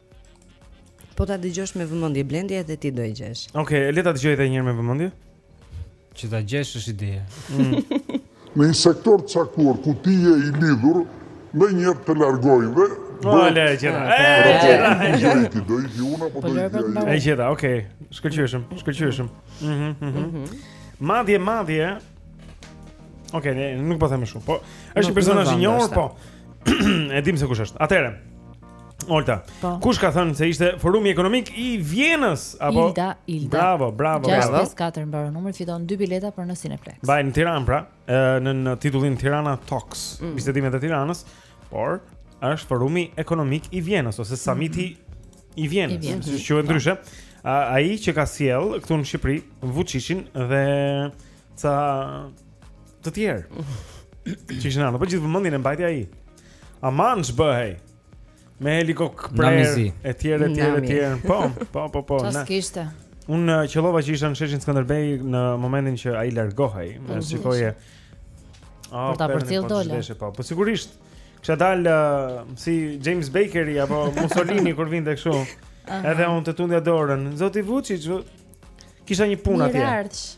Po ta dëgjosh me vëmendje Blendi edhe ti do e gjesh. Okej, okay, le ta dëgjoj edhe një herë me vëmendje. Që ta gjesh është ide. Mm. Në një sektor të caktuar ku ti je i lidhur, menjëherë të largon dhe po, e gjeta. Ai ti do i hiuna po do i gjera. E gjeta, okay. Shkëlqyeshëm, shkëlqyeshëm. Mhm, mhm. mhm. mhm. Madje, madje. Okej, okay, nuk po them më shumë. Po, është një personazh i njohur, po. E dim se kush është. Atëherë. Olta, po. kush ka thënë se ishte forumi ekonomik i Vjenës apo Ilda, Ilda. Bravo, bravo. 654 mbaron numri, fiton dy bileta për në Cineplex. Mbajt në Tiranë pra, në, nën titullin Tirana Talks, mm. bisedimet e Tiranës, por është forumi ekonomik i Vjenës ose samiti mm. i Vjenës, mm -hmm. siç quhet ndryshe. Ai që ka sjell këtu në Shqipëri Vuçiçin dhe ca të tjerë. Që ishin aty, po gjithë vëmendjen e mbajti ai. Aman ç'bëhej. Me helikopter e tjerë e tjerë e tjerë. Po, po, po, po. Çfarë kishte? Unë uh, qellova që isha në sheshin Skënderbej në momentin që ai largohej, mm -hmm. shikoje. Ah, për ta përcjell po dole. Po, po sigurisht. Kisha dal uh, si James Bakeri apo Mussolini kur vinte kështu. Uh -huh. Edhe unë të tundja dorën. Zoti Vuçiç, kisha një punë atje. Mirë ardhsh.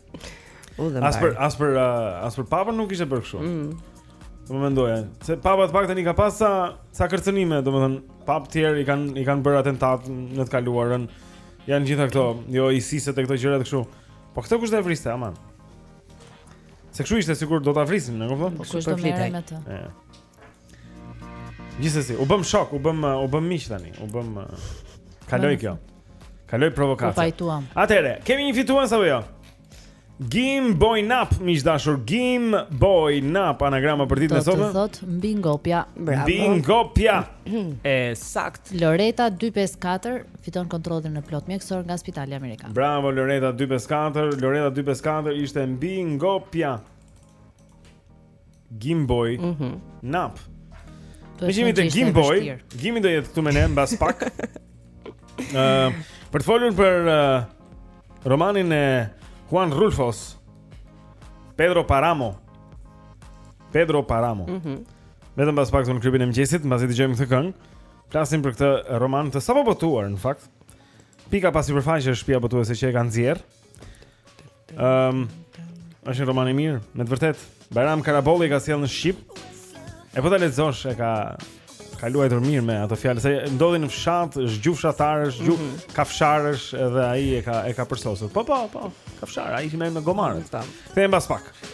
As për as për uh, as për papën nuk ishte bërë kështu. Mm. Po mendoja, se papa të paktën i ka pas sa sa kërcënime, domethënë papë të tjerë i kanë i kanë bërë atentat në të kaluarën. Janë gjithë këto, jo ISIS-et e këto gjërat kështu. Po këtë kush do e vriste aman? Se kështu ishte sikur do ta vrisin, e kupton? Po kush do merret me të? Ëh. Gjithsesi, u bëm shok, u bëm u bëm miq tani, u bëm kaloi kjo. Kaloi provokacioni. U pajtuam. Atëre, kemi një fitues apo jo? Gim Boj Nap, miq të dashur Gim Boj Nap anagrama për ditën e sotme. Do të thotë mbingopja. Bravo. Mbingopja. e saktë. Loreta 254 fiton kontrollin e plotë mjekësor nga Spitali Amerikan. Bravo Loreta 254. Loreta 254 ishte mbingopja. Gim Boj. Mhm. Mm Nap. Meqë jemi te Gim Boj. Gimi do jetë këtu me ne mbas pak. Ëm, uh, për të folur për uh, romanin e Juan Rulfos. Pedro Paramo. Pedro Paramo. Mhm. Mm Vetëm mbas pak në klubin e mëngjesit, mbasi dëgjojmë këtë këngë. Flasim për këtë roman të sapobotuar në fakt. Pika pa sipërfaqe është shtëpia botuese që e ka nxjerr. Ehm, është një roman i mirë, me të vërtetë. Bajram Karabolli e ka sjellë në shqip. E po ta lexosh e ka ka luajtur mirë me ato fjalë se ndodh në fshat, është gjuhë fshatarësh, gjuhë mm -hmm. kafsharësh edhe ai e ka e ka përsosur. Po po po, kafshar, ai që merret me gomarë këta. Kthehemi pas pak.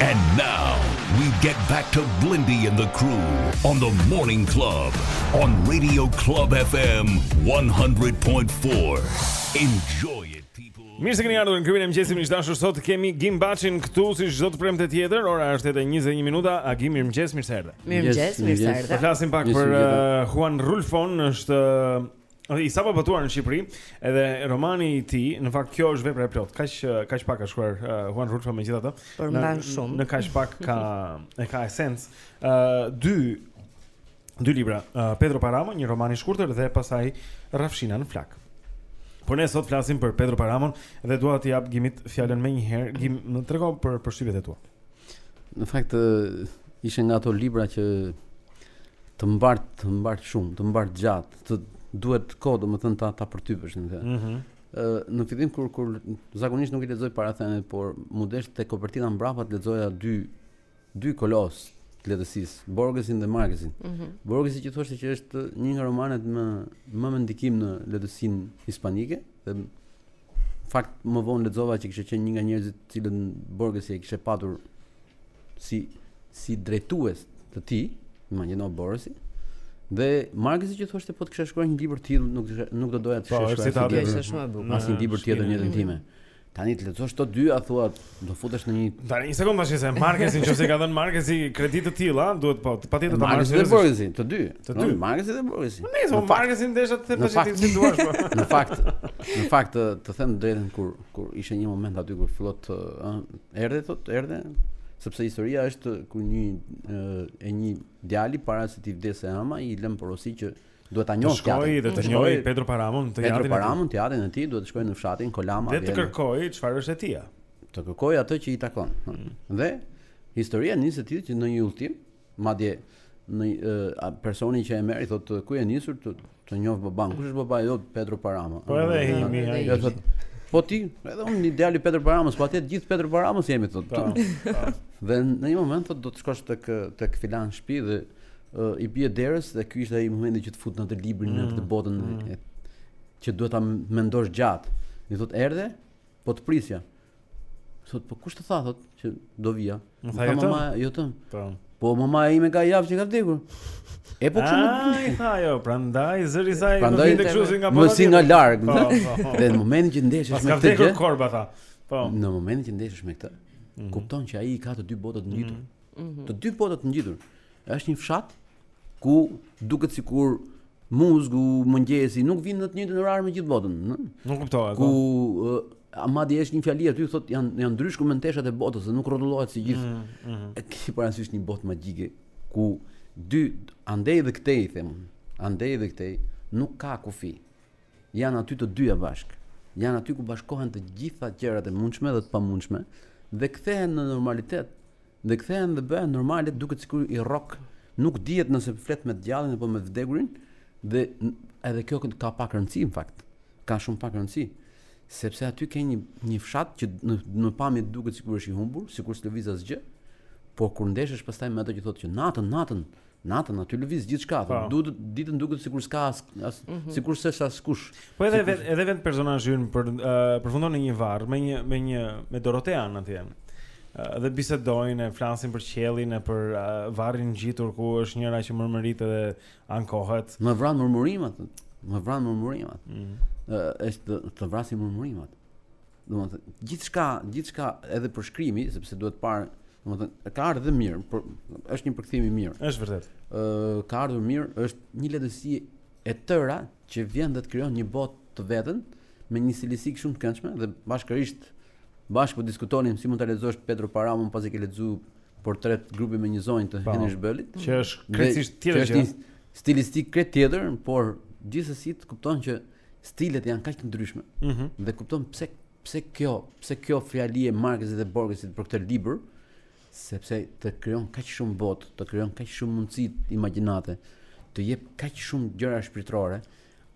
And now we get back to Blindy and the crew on the morning club on Radio Club FM 100.4. Enjoy it people. Mirë se keni ardhur në klubin e mëngjesit miq dashur. Sot kemi Gim Baçin këtu si çdo të premte tjetër. Ora është 8:21 minuta. Agim mirëmëngjes, mirë se erdhe. Mirë mëngjes, mirë se erdhe. Po flasim pak për uh, Juan Rulfon, është uh, I sapobotuar në Shqipëri, edhe romani i tij, në fakt kjo është vepra e plotë. Kaq kaq pak ka shkruar uh, Juan Rulfo megjithatë. Përmban shumë. Në kaq pak ka e ka esencë. Ë uh, dy dy libra, uh, Pedro Paramo, një roman i shkurtër dhe pastaj Rrafshina në flakë. Por ne sot flasim për Pedro Paramon dhe dua t'i jap Gimit fjalën menjëherë. Gim, më trego për përshtypjet e tua. Në fakt ishte nga ato libra që Të mbart, të mbart shumë, të mbart gjatë, të duhet kohë, domethënë ta ta përtypesh në të. Ëh. Mm në fillim kur kur zakonisht nuk i lexoj parathëniet, por m'u desh te kopertina mbrapa të lexoja dy dy kolosë të letërsisë, Borgesin dhe Markesin. Mm -hmm. Borgesi që thoshte që është një nga romanet më më me ndikim në letërsinë hispanike dhe fakt më vonë lexova që kishte qenë një nga njerëzit të cilët Borgesi e kishte patur si si drejtues të tij, imagjino Borgesi. Dhe Markesi që thoshte po të kisha shkruar një libër të tillë, nuk nuk do doja të po, shkruaj. Po, është shumë e bukur. As një libër tjetër në jetën time. Tani të lexosh këto dy, a thua Do futesh në një Tani një sekondë tash se Markesi nëse ka dhënë Markesi kredi të tilla, duhet po patjetër ta marrësh. Markesi dhe Borgesi, të dy. Të dy. Markesi dhe Borgesi. Në fakt Markesi nuk desha të them ç'ti duash. Po. Në fakt, në fakt të them të drejtën kur kur ishte një moment aty kur fillon ë erdhe thotë erdhe sepse historia është kur një e një djali para se t'i vdesë e ëma i lë porosi që Duhet ta njohë të atin. Të shkojë dhe të njohë Pedro Paramon të atin e tij. Pedro Paramon të atin e tij duhet të shkojë në fshatin Kolama. Dhe të kërkojë çfarë është e tija. Të kërkojë atë që i takon. Mm. Dhe historia nis e tillë që në një udhëtim, madje në uh, personi që e merr i thotë ku je nisur të, të njoh baban kush është babai jot Pedro Parama po edhe i mi ai ja, thotë, po ti edhe unë jam djali i Pedro Paramos po atje gjithë të Pedro Paramos jemi thotë po, po. dhe në një moment thotë do të shkosh tek tek filan shtëpi dhe uh, i bie derës dhe ky ishte ai momenti që të fut në atë librin mm, në atë mm, botën mm. e, që duhet ta mendosh gjatë. I thotë erdhe, po të prisja. Thotë po kush të tha thotë që do vija. Më tha jot mama, jot ëmë. Po. Po mamaja ime ka javë që ka vdekur. E po çu. A tha ajo, prandaj zëri i saj vinte kështu si nga po. si nga larg, po, po, po. Dhe në momentin që ndeshesh me këtë. Ka vdekur korba tha. Po. Në momentin që ndeshesh me këtë, mm -hmm. kupton që ai ka të dy botët në mm -hmm. Mm -hmm. Të dy bota të ngjitur. Është një fshat ku duket sikur muzgu, mëngjesi nuk vijnë në të njëjtën orar me gjithë botën, ëh. Nuk kuptohet. Ku po. a madje është një fjali aty thotë janë janë ndryshkur menteshat e botës dhe nuk rrotullohet si gjithë. Mm -hmm. E ke parasysh një botë magjike ku dy andej dhe këtej them, andej dhe këtej nuk ka kufi. Janë aty të dyja bashkë. Janë aty ku bashkohen të gjitha gjërat e mundshme dhe të pamundshme dhe kthehen në normalitet dhe kthehen dhe bëhen normale duket sikur i rrok nuk dihet nëse flet me të gjallin apo me të vdekurin dhe edhe kjo ka pak rëndësi në fakt ka shumë pak rëndësi sepse aty ke një një fshat që në, në pamje duket sikur është i humbur sikur s'lëviz asgjë por kur ndeshesh pastaj me ato që thotë që natën natën Natën aty lëviz gjithçka, po. duhet ditën duket sikur s'ka as, as mm -hmm. sikur s'është as kush. Po edhe sikur... edhe vetë personazhi ynë për uh, përfundon në një varr me një me një me Dorotean atje. Uh, dhe bisedojnë, flasin për qiellin e për uh, varrin ngjitur ku është njëra që mërmërit edhe ankohet. Më vranë murmurimat. Më vranë murmurimat. Mm -hmm. uh, është të, të vrasin murmurimat. Domethënë, gjithçka, gjithçka edhe përshkrimi, sepse duhet parë, domethënë, ka ardhur dhe mirë, por është një përkthim i mirë. Është e vërtetë. Ë, uh, ka ardhur mirë, është një letërsi e tërë që vjen dhe të krijon një botë të vetën me një stilistikë shumë të këndshme dhe bashkërisht bashkë po diskutonim si mund ta lexosh Pedro Paramon pasi ke lexuar portret grupi me një zonjë të po, Hajnrih Bëlit, që është krejtësisht tjetër gjë. Është një stilistikë krejt tjetër, por gjithsesi të kupton që Stilet janë kaq të ndryshme. Ëh. Mm -hmm. Dhe kupton pse pse kjo, pse kjo fjali e Markezit dhe Borgesit për këtë libër, sepse të krijon kaq shumë botë, të krijon kaq shumë mundësi imagjinate, të jep kaq shumë gjëra shpirtërore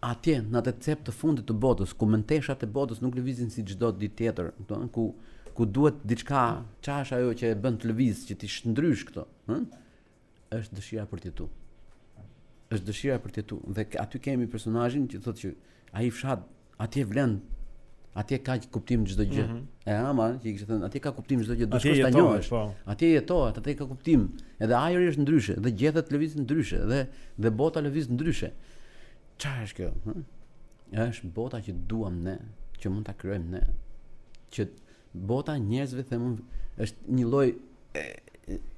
atje në atë cep të fundit të botës, ku menteshat e botës nuk lëvizin si çdo ditë tjetër, kupton? Ku ku duhet diçka, çfarë është ajo që e bën të lëvizë, që t'i shndryshkë këto, ëh? është dëshira për të jetu. Është dëshira për të jetu dhe aty kemi personazhin që thotë që ai fshat atje vlen atje ka kuptim çdo gjë. Mm -hmm. E ëma që i kishte thënë, atje ka kuptim çdo gjë, do të shkosh ta njohësh. Po. Atje jetohet, atje ka kuptim. Edhe ajri është ndryshe, dhe gjethet lëvizin ndryshe dhe dhe bota lëviz ndryshe. Çfarë është kjo? Hm? Është bota që duam ne, që mund ta krijojmë ne. Që Bota e njerëzve them unë është një lloj e,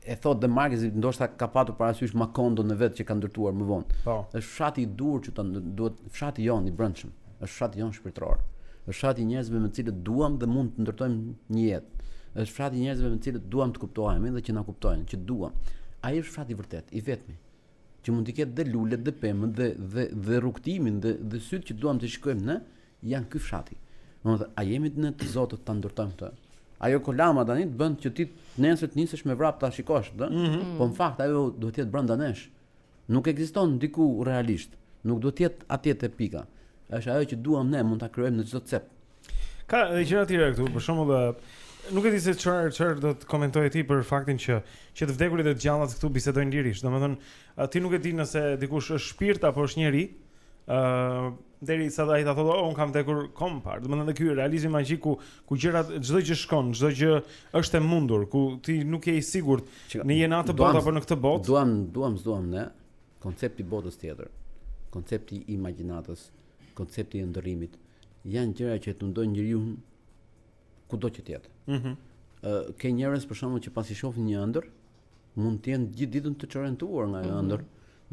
e thotë dhe Markezi ndoshta ka patur parasysh Makondon e vet që ka ndërtuar më vonë. Po. Është fshati i dytë që të duhet fshati jonë i brendshëm. Është fshati jonë shpirtëror. Është fshati i njerëzve me të cilët duam dhe mund të ndërtojmë një jetë. Është fshati i njerëzve me të cilët duam të kuptohemi dhe që na kuptojnë, që duam. Ai është fshati i vërtetë, i vetmi që mund të ketë dhe lulet dhe pemët dhe dhe dhe rrugtimin dhe dhe sytë që duam të shikojmë në Janë ky fshati. Domethënë, a jemi ne të zotët ta ndërtojmë këtë? Ajo kolama tani të bën që ti nesër të nisesh me vrap ta shikosh, do? Mm -hmm. Po në fakt ajo duhet të jetë brenda nesh. Nuk ekziston diku realisht. Nuk duhet të jetë atje te pika. Është ajo që duam ne, mund ta krijojmë në çdo cep. Ka edhe gjëra të tjera këtu, për shembull, nuk e di se çfarë çfarë do të komentoje ti për faktin që që të vdekurit e të gjallët këtu bisedojnë lirisht. Domethënë, ti nuk e di nëse dikush është shpirt apo është njerëz. Ëh, uh, Derisa ai ta thotë, oh, unë kam vdekur kohë më parë. Domethënë ky realizmi magjik ku ku gjërat çdo gjë shkon, çdo gjë është e mundur, ku ti nuk je i sigurt në je në atë botë apo në këtë botë. Duam, s'duam ne koncepti i botës tjetër, koncepti i imagjinatës, koncepti i ëndërrimit, janë gjëra që e tundojnë njeriun kudo që të jetë. Mhm. Mm ke njerëz për shembull që pasi shohin një ëndërr, Mund të jenë gjithë ditën të çorientuar nga ajo ëndërr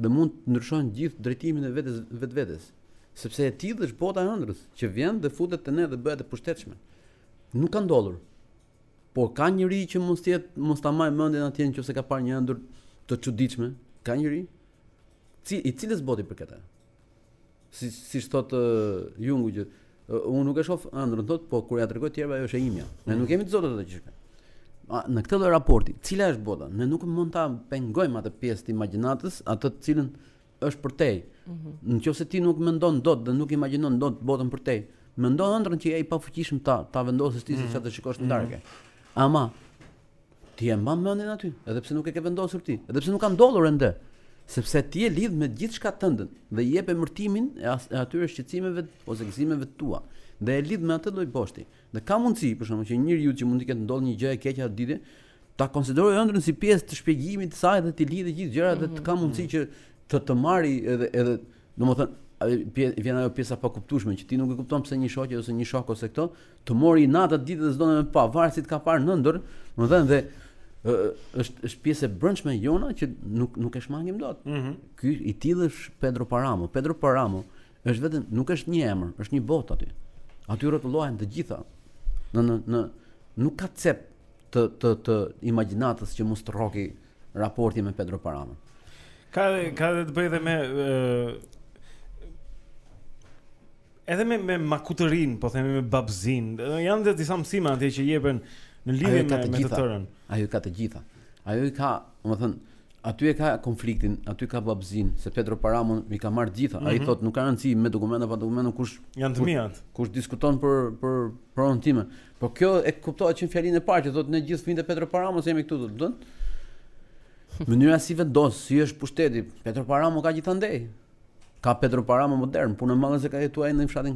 dhe mund të ndryshojnë gjithë drejtimin e vetes vetvetes. Sepse e tillë është bota e ëndrrës, që vjen dhe futet te ne dhe bëhet e pushtetshme. Nuk ka ndodhur. Po ka njeri që mos të jetë mos ta mbajë mendjen atje në qoftë se ka parë një ëndërr të çuditshme? Ka njeri? Cil, cilës botë i përket? Siç siç thotë Jungu që unë nuk e shoh ëndrrën thotë, po kur ia tregoj të tjerëve ajo është e imja. Ne nuk jemi të zotët e atyre që shohim. Në këtë lloj raporti, cila është bota? Ne nuk mund ta pengojmë atë pjesë të imagjinatës, atë të cilën është përtej. Mhm. Në qoftë se ti nuk mendon dot dhe nuk imagjinon dot botën përtej, mendo ëndrrën që je i pafuqishëm ta ta vendosësh ti se mhm. çfarë të shikosh në darkë. Mhm. Ama Ti e mban mendjen aty, edhe pse nuk e ke vendosur ti, edhe pse nuk ka ndodhur ende, sepse ti e lidh me gjithçka tënden dhe i jep emërtimin e, as, e atyre shqetësimeve ose gëzimeve të tua dhe e lidh me atë lloj boshti. Dhe ka mundësi, për shembull, që një njeriu që mund të ketë ndodhur një gjë e keqe atë ditë, ta konsiderojë ëndrrën si pjesë të shpjegimit të saj dhe të lidhë gjithë gjërat mm -hmm. dhe të ka mundësi mm -hmm. që të të marrë edhe edhe Domethënë, vjen ajo pjesa e pakuptueshme që ti nuk e kupton pse një shoqe ose një shok ose këto të mori inat atë ditë dhe s'do me të pa, varet si të ka parë në ëndërr, domethënë dhe është është pjesë e brendshme jona që nuk nuk e shmangim dot. Mm -hmm. Ky i tillë është Pedro Paramo. Pedro Paramo është vetëm nuk është një emër, është një botë aty. Aty rrotullohen të gjitha. Në në në nuk ka cep të të të imagjinatës që mos të rrokë raporti me Pedro Paramon. Ka ka të bëjë edhe me edhe me me makutërinë, po themi me babëzinë. Janë dhe disa mësime atje që jepen në lidhje me me të tërën. Ajo ka të gjitha. Ajo i ka, domethënë, aty e ka konfliktin, aty ka babëzinë, se Pedro Paramo i ka marrë gjitha. Mm -hmm. Ai mhm. thotë nuk ka rëndësi me dokumenta pa dokumenta kush janë të miat. Kush diskuton për për pronën time. Po kjo e kuptohet që në fjalinë e parë që thotë ne gjithë fëmijë të Pedro Paramos jemi këtu, do të Mënyra si vendos, si është pushteti, Pedro Paramo ka gjithandej. Ka Pedro Paramo modern, punë më se ka jetuar në fshatin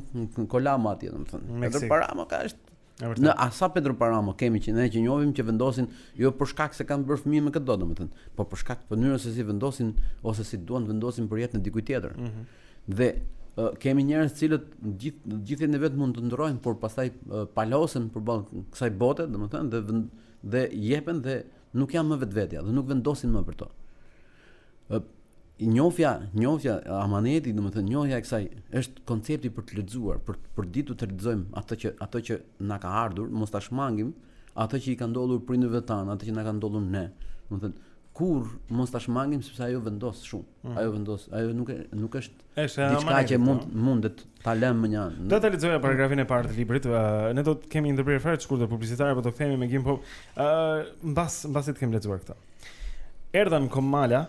Komala atje, domethënë. Pedro Paramo ka është Ne sa Pedro Paramo kemi që ne që njohim që vendosin jo për shkak se kanë bërë fëmijë me këtë do domethënë, por për shkak të mënyrës se si vendosin ose si duan të vendosin për jetën e dikujt tjetër. Mm -hmm. Dhe kemi njerëz të cilët gjithë gjithë në vetë mund të ndrojnë, por pastaj palosen përballë kësaj bote, domethënë dhe dhe jepen dhe nuk janë më vetvetja dhe nuk vendosin më për to. Ë njohja, njohja amaneti, domethënë njohja e kësaj është koncepti për të lexuar, për të ditur të lexojmë atë që atë që na ka ardhur, mos ta shmangim atë që i ka ndodhur prindërve tanë, atë që na ka ndodhur ne. Domethënë kurrë mos ta shmangim sepse ajo vendos shumë. Mm. Ajo vendos, ajo nuk e nuk është diçka që mund po. mundet ta lëmë mënjanë. Do ta lexoja paragrafin e parë të librit. Uh, ne do të kemi një ndërprerje fare të shkurtër publicitare, por do të kthehemi me Gimin, po ë, uh, mbas mbasi të kem lexuar këtë. Erdha në Komala,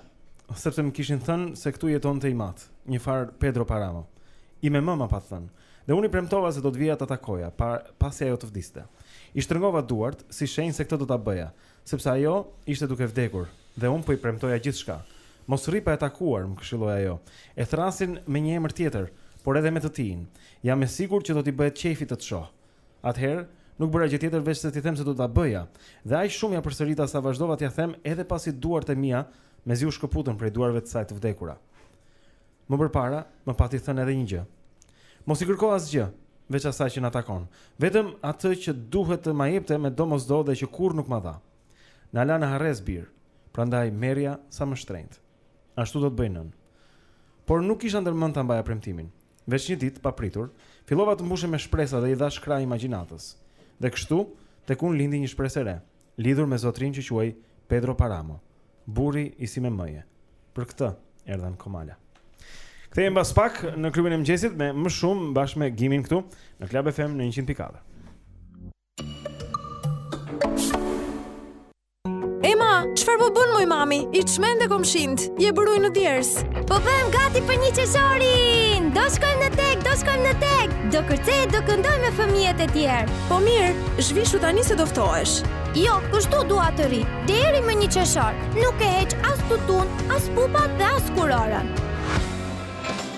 sepse më kishin thënë se këtu jetonte im atë, njëfarë Pedro Paramo. Ime ëmë ma pat thënë. Dhe unë i premtova se do të vija ta takoja, pa, pasi ajo të vdiste. I shtrëngova duart si shenjë se këtë do ta bëja. Sepse ajo ishte duke vdekur, dhe unë po i premtoja gjithçka. Mos rri pa e takuar, më këshilloi ajo. E thërrasin me një emër tjetër, por edhe me të tijin. Jam e sigurt që do t'i bëhet qejfi të të shohë. Atëherë, nuk bëra gjë tjetër veçse t'i them se do ta bëja. Dhe aq shumë ia përsërita sa vazhdova t'ia them edhe pasi duart e mia mezi u shkëputën prej duarve të saj të vdekura. Më përpara, më pati thënë edhe një gjë. Mos i kërko asgjë, veç asaj që na takon. Vetëm atë që duhet të ma jepte me domosdo dhe që kurrë nuk ma dha. Na la në harresë bir, prandaj merrja sa më shtrenjtë. Ashtu do të bëj nënë. Por nuk kisha ndër mend ta mbaja premtimin. Veç një ditë, papritur, fillova të mbushem me shpresa dhe i dhashë krah imagjinatës. Dhe kështu, tek unë lindi një shpresë e re. Lidhur me zotërinë që quhej Pedro Paramo, burri i sime mëje. Për këtë erdha në Komala. Kthehemi pas pak në klubin e mëngjesit me më shumë bashkë me Gimin këtu në Club FM në 100.4. Ema, çfarë po bën moj mami? I çmende komshinjtë. Je bërë ujë në djersë. Po bëhem gati për një qershorin! Do shkojmë në TEG, do shkojmë në TEG! Do kërcej, do këndoj me fëmijet e tjerë! Po mirë, zhvishu tani se do ftohesh! Jo, kështu dua të rri, deri më një qershor, nuk e heq as tutun, as pupat dhe as kurorën.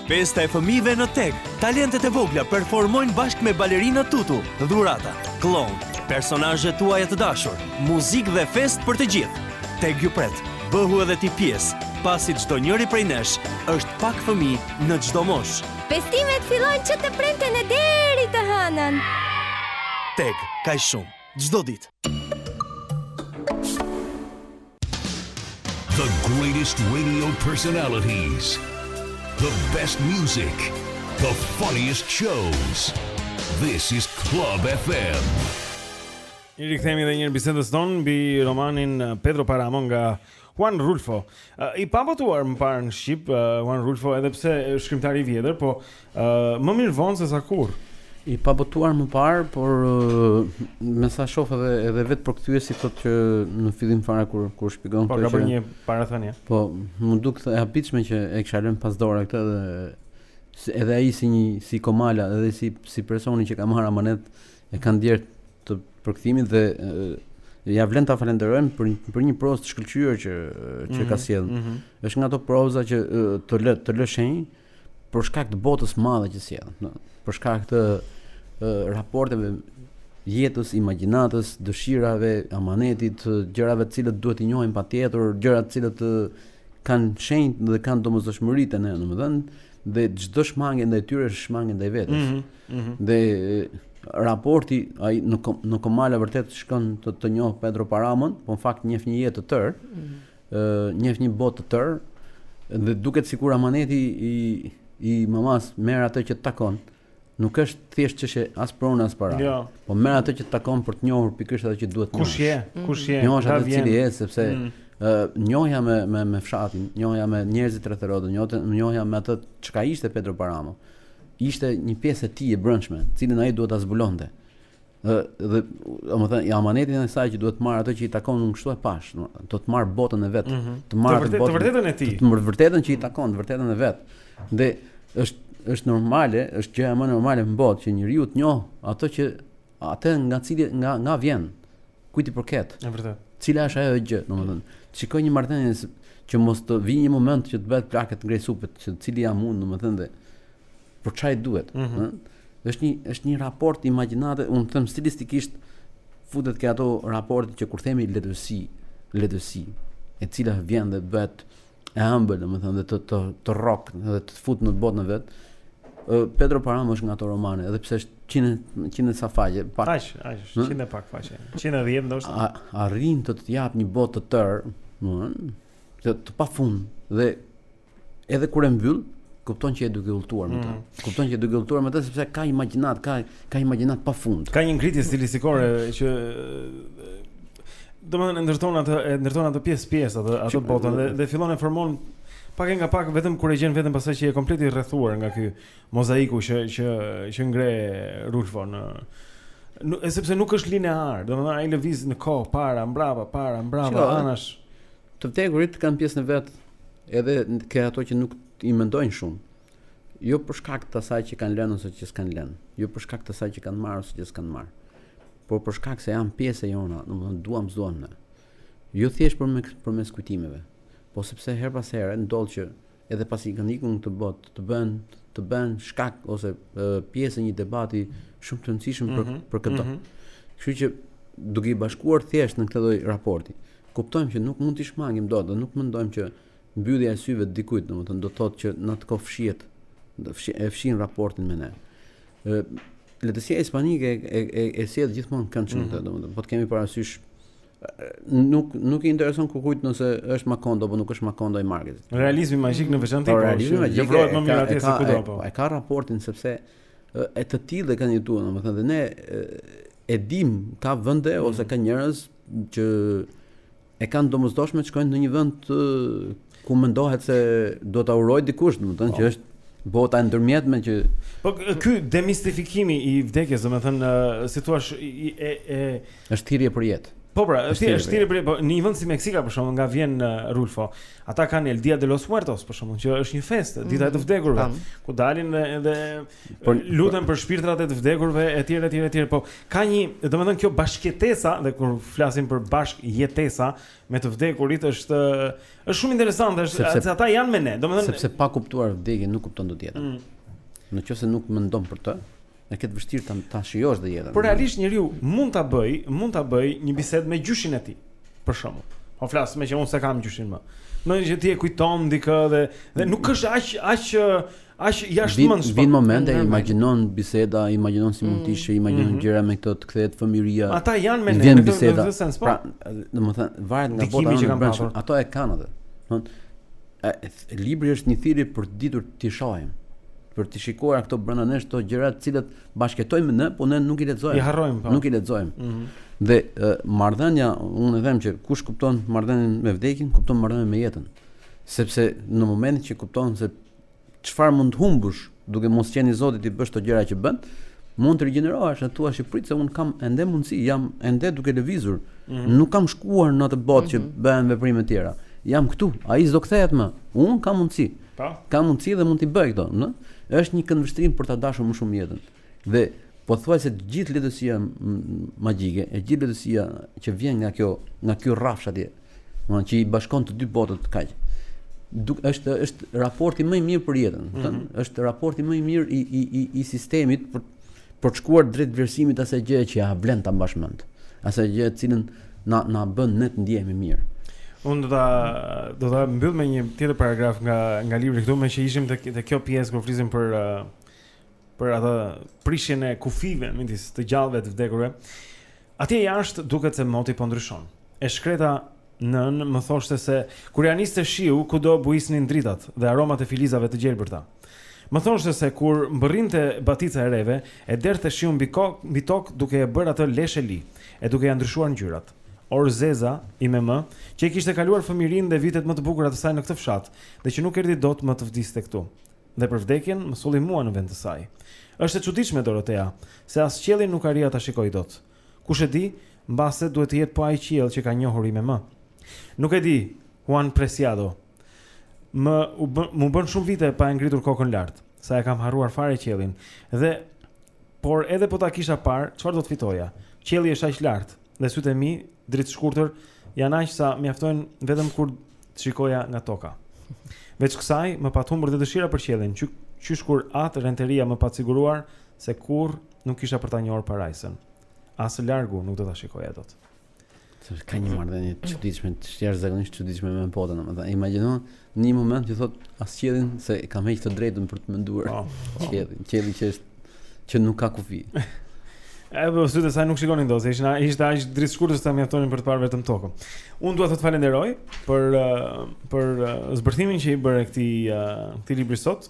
Festa e fëmijëve në TEG, talentet e vogla performojnë bashkë me balerina tutu, dhurata, kloun, personazhet tuaja të dashur, muzikë dhe festë për të gjithë. TEG ju pret, bëhu edhe ti pjesë, pasi çdo njëri prej nesh është pak fëmijë në çdo moshë. Festimet fillojnë që të premten e deri të hënën. TEG, kaq shumë, çdo ditë. The greatest radio personalities. The best music. The funniest shows. This is Club FM. I rikthehemi edhe një herë bisedës tonë mbi romanin eh, Pedro Paramo nga Juan Rulfo. Uh, I pabotuar më parë në shqip uh, Juan Rulfo edhe pse shkrimtar i vjetër, po uh, më mirë vonë se sa kurrë. I pabotuar më parë, por uh, me sa shoh edhe edhe vetë përkthyesi thotë që në fillim fare kur kur shpjegon po, këtë. Po ka bërë një parathënie. Po, më duket e habitshme që e kisha lënë pas dore këtë dhe edhe ai si një si Komala, edhe si si personi që ka marrë amanet e ka detyrë të përkthimit dhe ia vlen ta falenderojmë për për një prozë të shkëlqyer që që ka mhm, sjellë. Mm -hmm. Është nga ato proza që të lë të lë shenjë për shkak të botës së madhe që sjell, no? për shkak të raporteve jetës, imagjinatës, dëshirave, amanetit, gjërave të cilat duhet t'i njohim patjetër, gjëra të cilat kanë shenjë dhe kanë domosdoshmëri te ne, domethënë, dhe çdo shmangie ndaj tyre është shmangie ndaj vetes. Mm -hmm, mm -hmm. Dhe raporti ai në kom, në Komala vërtet shkon të të njohë Pedro Paramon, po në fakt njeh një jetë të tërë. Ëh, mm -hmm. njeh një botë të tërë dhe duket sikur amaneti i i mamas merr atë që të takon. Nuk është thjesht çështje as pronë as para. Jo. Po merr atë që të takon për të njohur pikërisht atë që duhet të njohësh. Kush je? Mm. Kush je? Njohësh atë vjen. cili je sepse mm. ë mm. njohja me me me fshatin, njohja me njerëzit rreth e rrotull, njohja njohja me atë çka ishte Pedro Paramo. Ishte një pjesë e tij e brendshme, të cilën ai duhet ta zbulonte. dhe dhe domethënë i amanetin e saj që duhet të marrë atë që i takon unë kështu e pashë domethënë do të marrë botën e vet mm -hmm. të marrë të, të vërtetën e tij të marrë të vërtetën që i takon të vërtetën e vet dhe është është normale është gjëja më normale në botë që njeriu të njohë atë që atë nga cili nga nga vjen kujt i përket e vërtet cila është ajo gjë domethënë shikoj një marrëdhënie që mos të vijë një moment që të bëhet plak e të ngrejë supet që cili jam unë domethënë dhe Prandaj duhet, ëh. Mm -hmm. Është një është një raport imagjinate, unë them stilistikisht futet ke ato raporte që kur themi letërsi, letërsi, e cila vjen dhe bëhet e ëmbël, domethënë dhe të të të rrok dhe të fut në botën e vet. Pedro Paramo është nga ato romane, edhe pse është 100 100 sa faqe, pak. Aq, aq, 100 e pak faqe. 110 ndoshta. Arrin të të japë një botë të tërë, domethënë, të, të pafund dhe edhe kur e mbyll, kupton që je duke udhëtuar me të. Mm. Kupton që je duke udhëtuar me të sepse ka imagjinat, ka ka imagjinat pa fund. Ka një ngritje stilistikore mm. që domethënë ndërton atë e ndërton atë pjesë pjesë atë atë botën dhe, dhe fillon e formon pak e nga pak vetëm kur e gjen veten pastaj që je komplet i rrethuar nga ky mozaiku që që që ngre Rulfo në nuk, e sepse nuk është linear, domethënë ai lëviz në kohë para, mbrapa, para, mbrapa, anash. Të vdekurit kanë pjesën e vet Edhe ke ato që nuk i mendojnë shumë. Jo për shkak të asaj që kanë lënë ose që s'kanë lënë, jo për shkak të asaj që kanë marrë ose që s'kanë marrë. Por për shkak se janë pjesë e jona, domethënë duam s'duam ne. Jo thjesht për me, përmes kujtimeve, po sepse herë pas here ndodh që edhe pasi kanë ikur në këtë botë të bëhen të bëhen shkak ose pjesë e një debati shumë të rëndësishëm për mm -hmm. për këtë. Mm -hmm. Kështu që duke i bashkuar thjesht në këtë lloj raporti, Kuptojmë që nuk mund t'i shmangim dot dhe nuk mendojmë që mbyllja e syve të dikujt, domethënë do të thotë që në atë kohë fshihet e fshin raportin me ne. Ë letërsia hispanike e e, e sjell gjithmonë këndshëm këtë, mm -hmm. domethënë po të kemi parasysh nuk nuk i intereson kujt nëse është Makondo apo nuk është Makondo i Markezit. Realizmi magjik në veçanti po, po realizmi magjik vërehet më mirë atje se kudo po. E ka raportin sepse të tillë kanë jetuar, domethënë dhe ne e dim ka vende mm. ose ka njerëz që e kanë domosdoshmëri të shkojnë në një vend të ku mendohet se do ta urojë dikush, domethënë që po. është bota e ndërmjetme që Po ky demistifikimi i vdekjes, domethënë si thua e e është thirrje për jetë. Po pra, është është thirrje për jetë, po në një vend si Meksika për shembull nga vjen Rulfo. Ata kanë El Dia de los Muertos për shembull që është një festë, dita e të mm, vdekurve, ku dalin edhe Po luten për shpirtrat e të vdekurve etj etj etj, po ka një, domethënë kjo bashkëjetesa dhe kur flasim për bashkëjetesa me të vdekurit është është shumë interesante, është sepse, se ata janë me ne, domethënë sepse pa kuptuar vdekjen nuk kupton dot jetën. Mm. Në qoftë se nuk mendon për të, e ke të vështirë ta ta shijosh dhe jetën. Por realisht njeriu mund ta bëjë, mund ta bëjë një bisedë me gjyshin e tij. Për shembull, po flas meqë unë s'e kam gjyshin më. Meqë ti e kujton dikë dhe dhe nuk është aq aq Aq jashtë mendjes. Vin, vin momente, imagjinon biseda, imagjinon si mund të mm. ishte, imagjinon mm -hmm. gjëra me këto të kthehet fëmijëria. Ata janë me ne, në biseda. Në sens, po. Pra, domethënë, varet nga bota që kanë pasur. Ato e kanë atë. Domethënë, libri është një thirrje për të ditur t'i shohim për të shikuar këto brenda nesh këto gjëra të cilat bashkëjetojmë ne, po ne nuk i lexojmë. I harrojmë, po. Nuk i lexojmë. Mm -hmm. Dhe uh, marrëdhënia, unë e them që kush kupton marrëdhënien me vdekjen, kupton marrëdhënien me jetën. Sepse në momentin që kupton se Çfarë mund të humbësh duke mos qenë i zoti t'i bësh këto gjëra që bën? Mund të rigjenerohesh, e thua shiko prit se unë kam ende mundësi, jam ende duke lëvizur. Mm -hmm. Nuk kam shkuar në atë botë mm -hmm. që mhm. bëhen veprime të tjera. Jam këtu, ai s'do kthehet më. Unë kam mundësi. Pa? Po. Kam mundësi dhe mund t'i bëj këto, ëh? Është një këndvështrim për ta dashur më shumë jetën. Dhe pothuajse të gjithë letërsia magjike, e gjithë letërsia që vjen nga kjo, nga ky rrafsh atje, domethënë që i bashkon të dy botët kaq. Duk është është raporti më i mirë për jetën, mm -hmm. është raporti më i mirë i i i, i sistemit për për të shkuar drejt vlerësimit të asaj gjëje që ia vlen ta mbash mend. Asaj gjëje të cilën na na bën ne të ndjehemi mirë. Unë do ta do ta mbyll me një tjetër paragraf nga nga libri këtu, meqë ishim te te kjo pjesë kur flisim për uh, për atë prishjen e kufijve midis të gjallëve të vdekurve. Atje jashtë duket se moti po ndryshon. E shkreta nënë më thoshte se kur ia niste shiu, kudo buisnin dritat dhe aromat e filizave të gjelbërta. Më thoshte se kur mbërrinte batica e reve, e derdhte shiun mbi kokë, mbi tokë duke e bërë atë lesh e li, e duke ia ndryshuar ngjyrat. E zeza ime ëmë, që e kishte kaluar fëmijërinë dhe vitet më të bukura të saj në këtë fshat, dhe që nuk erdhi dot më të vdiste këtu. Dhe për vdekjen, më solli mua në vend të saj. Është e çuditshme, Dorotea, se as qiellin nuk arrija ta shikoj dot. Kush e di, mbase duhet të jetë po ai qiell që ka njohur ime ëmë. Nuk e di, Juan Preciado. M'u bë, m'u bënë shumë vite pa e ngritur kokën lart, sa e kam harruar fare qiellin. Dhe, por edhe po ta kisha parë, çfarë do të fitoja? Qielli është aq lart, dhe sytë e mi, dritëshkurtër, janë aq sa mjaftojnë vetëm kur të shikoja nga toka. Veç kësaj, më pat humbur dhe dëshira për qiellin, qysh kur atë Renteria më pat siguruar se kurrë nuk kisha për ta njohur parajsën. As së largu nuk do ta shikoja dot. Ka një marrëdhënie të çuditshme, të jashtëzakonisht të çuditshme me botën, domethënë. Imagjino Në një moment që thotë as qiellin, ia kam hequr të drejtën për të menduar. Po, po. Qiellin, qiellin që është që nuk ka kufi. E po sytë sa nuk shikonin dot, ishin ishte aq dritëshkurtër sa mjaftonin për të parë vetëm tokën. Unë dua të të falenderoj për për zbërthimin që i bëre këtij këtij libri sot.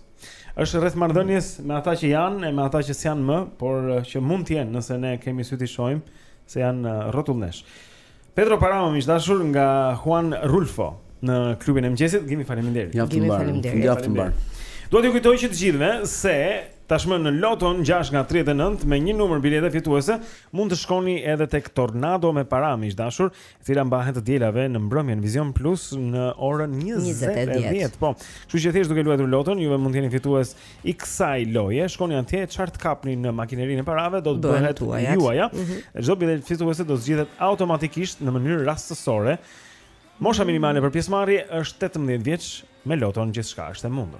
Është rreth marrëdhënies me ata që janë e me ata që s'janë më, por që mund të jenë nëse ne kemi sy të shohim se janë rrotull nesh. Pedro Paramo miq të dashur nga Juan Rulfo në klubin e mëngjesit. Gimi faleminderit. Javë të mbarë. Faleminderit. Javë të mbarë. Dua t'ju kujtoj të gjithëve se tashmë në Loton 6 nga 39 me një numër bilete fituese mund të shkoni edhe tek Tornado me para miq të dashur, e cila mbahet të dielave në mbrëmje në Vizion Plus në orën 20:10. 20:10. Po. Kështu që thjesht duke luajtur Loton, juve mund të jeni fitues i kësaj loje, shkoni atje, çfarë të kapni në makinerinë e parave do të bëhet juaja. Mm -hmm. Çdo biletë fituese do zgjidhet automatikisht në mënyrë rastësore. Mosha minimale për pjesëmarrje është 18 vjeç, me loton gjithçka është e mundur.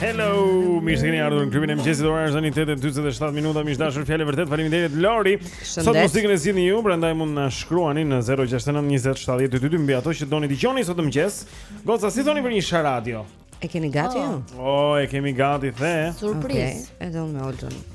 Hello, mirë se keni ardhur në klubin e mëngjesit. Ora është tani 8:47 minuta. Miq të dashur, fjala vërtet faleminderit Lori. Sot muzikën e zgjidhni ju, prandaj mund të na shkruani në 069 20 70 222 mbi ato që doni të dëgjoni sot në mëngjes. Goca, si thoni për një sharadio? E keni gati ju? Oh. oh, e kemi gati the. Surprizë. Okay. Edhe unë me Olton.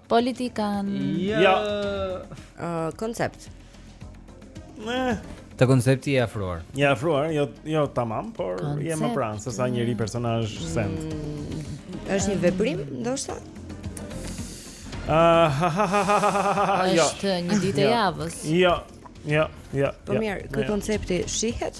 Politikan. Jo. Ë koncept. Ne. Te koncepti i afruar. I afruar, jo jo tamam, por jemi më pranë sesa njeri, personazh, send. Mm, është një veprim ndoshta? Ah, ha ha ha ha. Jo. Është një ditë e jo. javës. Jo. Jo, jo. Po jo, mirë, ky koncepti shihet?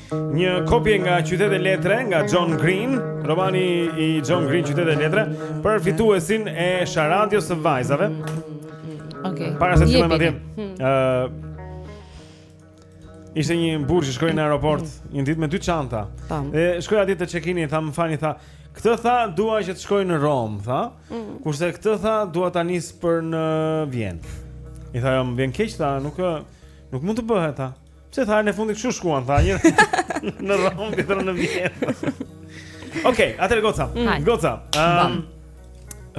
Një kopje nga Qytete Letre nga John Green, romani i John Green Qytete Letre, për fituesin e Sharadios së vajzave. Okej. Okay. Para se të fillojmë atje. Hmm. Ë uh, Ishte një burrë që shkoi në aeroport hmm. një ditë me dy çanta. Dhe shkoi atje te check-in-i, tha më falni, tha, "Këtë tha dua që të shkojë në Romë", tha. Hmm. Kurse këtë tha dua ta nis për në Vjenë. I tha, "Jo, më vjen keq tha, nuk nuk mund të bëhet tha." Pse tha herën e fundit kështu shkuan tha një në Romë tjetra në Vjenë. Okej, okay, atëre goca. Mm. Goca. Ëm um,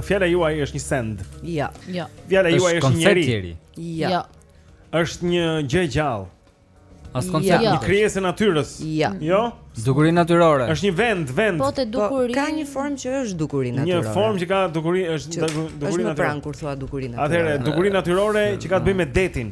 Fjala juaj është një send. Jo. Jo. Fjala juaj është një njeri. Jo. Jo. Është një gjë e gjallë. As koncept. Një krijesë e natyrës. Jo. Jo. Dukuri natyrore. Është një vend, vend. Po te po, dukuri. Ka një formë që është dukuri natyrore. Një formë që ka dukuri është dukuri natyrore. Është pranë kur thua dukuri natyrore. Atëherë dukuri natyrore që ka të bëjë me detin.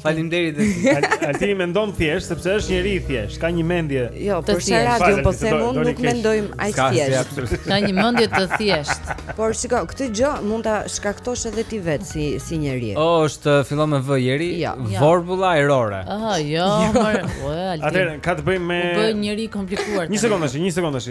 Faleminderit. Altini mendon thjesht sepse është njeri i thjeshtë, ka një mendje. Jo, për sharadio po them unë nuk mendojmë aq thjesht. Ka një mendje të thjeshtë. Por shiko, këtë gjë mund ta shkaktosh edhe ti vetë si si njeri. Oh, është fillon me V Jeri, ja. Jo. vorbulla erore. Ah, jo, jo. Altin. Atë ka të bëjë me Një njeri i komplikuar. Një sekondësh, një sekondësh.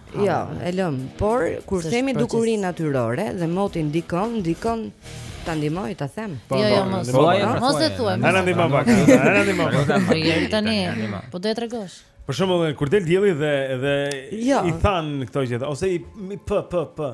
Jo, e lëm, por kur themi dukuri natyrore dhe moti ndikon, ndikon ta ndihmoj ta them. Po, jo, jo, mos. Po, mos e thuaj. Ana po, ndihmo pak. Ana ndihmo. Po jeri tani. Po do e tregosh. Për shembull, kur del dielli dhe dhe i than këto gjëra ose i p p p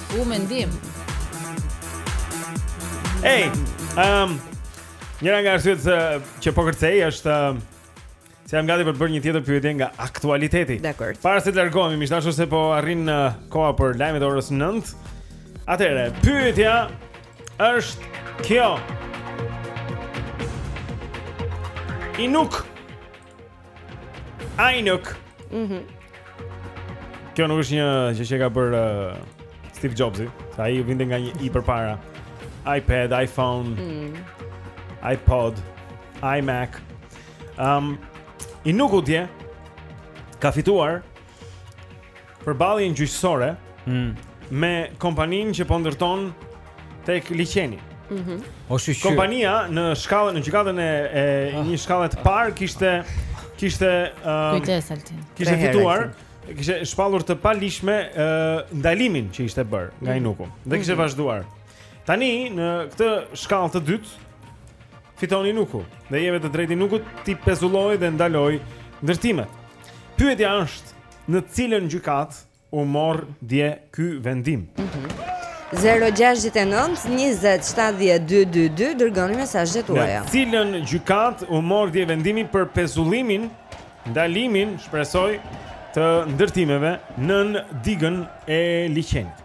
U mendim. Ej, um, njëra nga arsyet se që po kërcej është um, se jam gati për të bërë një tjetër pyetje nga aktualiteti. Dakor. Para se të largohemi, miq të dashur se po arrin uh, koha për lajmet e orës 9. Atëherë, pyetja është kjo. I nuk Ai nuk. Mhm. Mm Kjo nuk është një gjë që ka bërë uh, Steve Jobsi, se ai u vinte nga një I përpara. iPad, iPhone, mm. iPod, iMac. Ehm, um, INUK-u dje ka fituar përballjen gjyqësore mm. me kompaninë që po ndërton tek liqeni. Mhm. Mm Kompania në shkallën në gjykatën e, e ah. një shkalle të parë kishte kishte uh, kujdes Altin. Kishte fituar, kishte shpallur të paligjshme uh, ndalimin që ishte bërë nga mhm. INUK-u dhe kishte mhm. vazhduar. Tani në këtë shkallë të dytë fiton INUK-u dhe i jep të drejtë INUK-ut t'i pezullojë dhe ndalojë ndërtimet. Pyetja është në cilën gjykatë u mor dje ky vendim. Mm -hmm. 0-6-9-20-70-222 Dërgoni mesazhet tuaja Në cilën gjykatë u mor dje vendimi për pezullimin Ndalimin, shpresoj, të ndërtimeve Nën digën e liqenit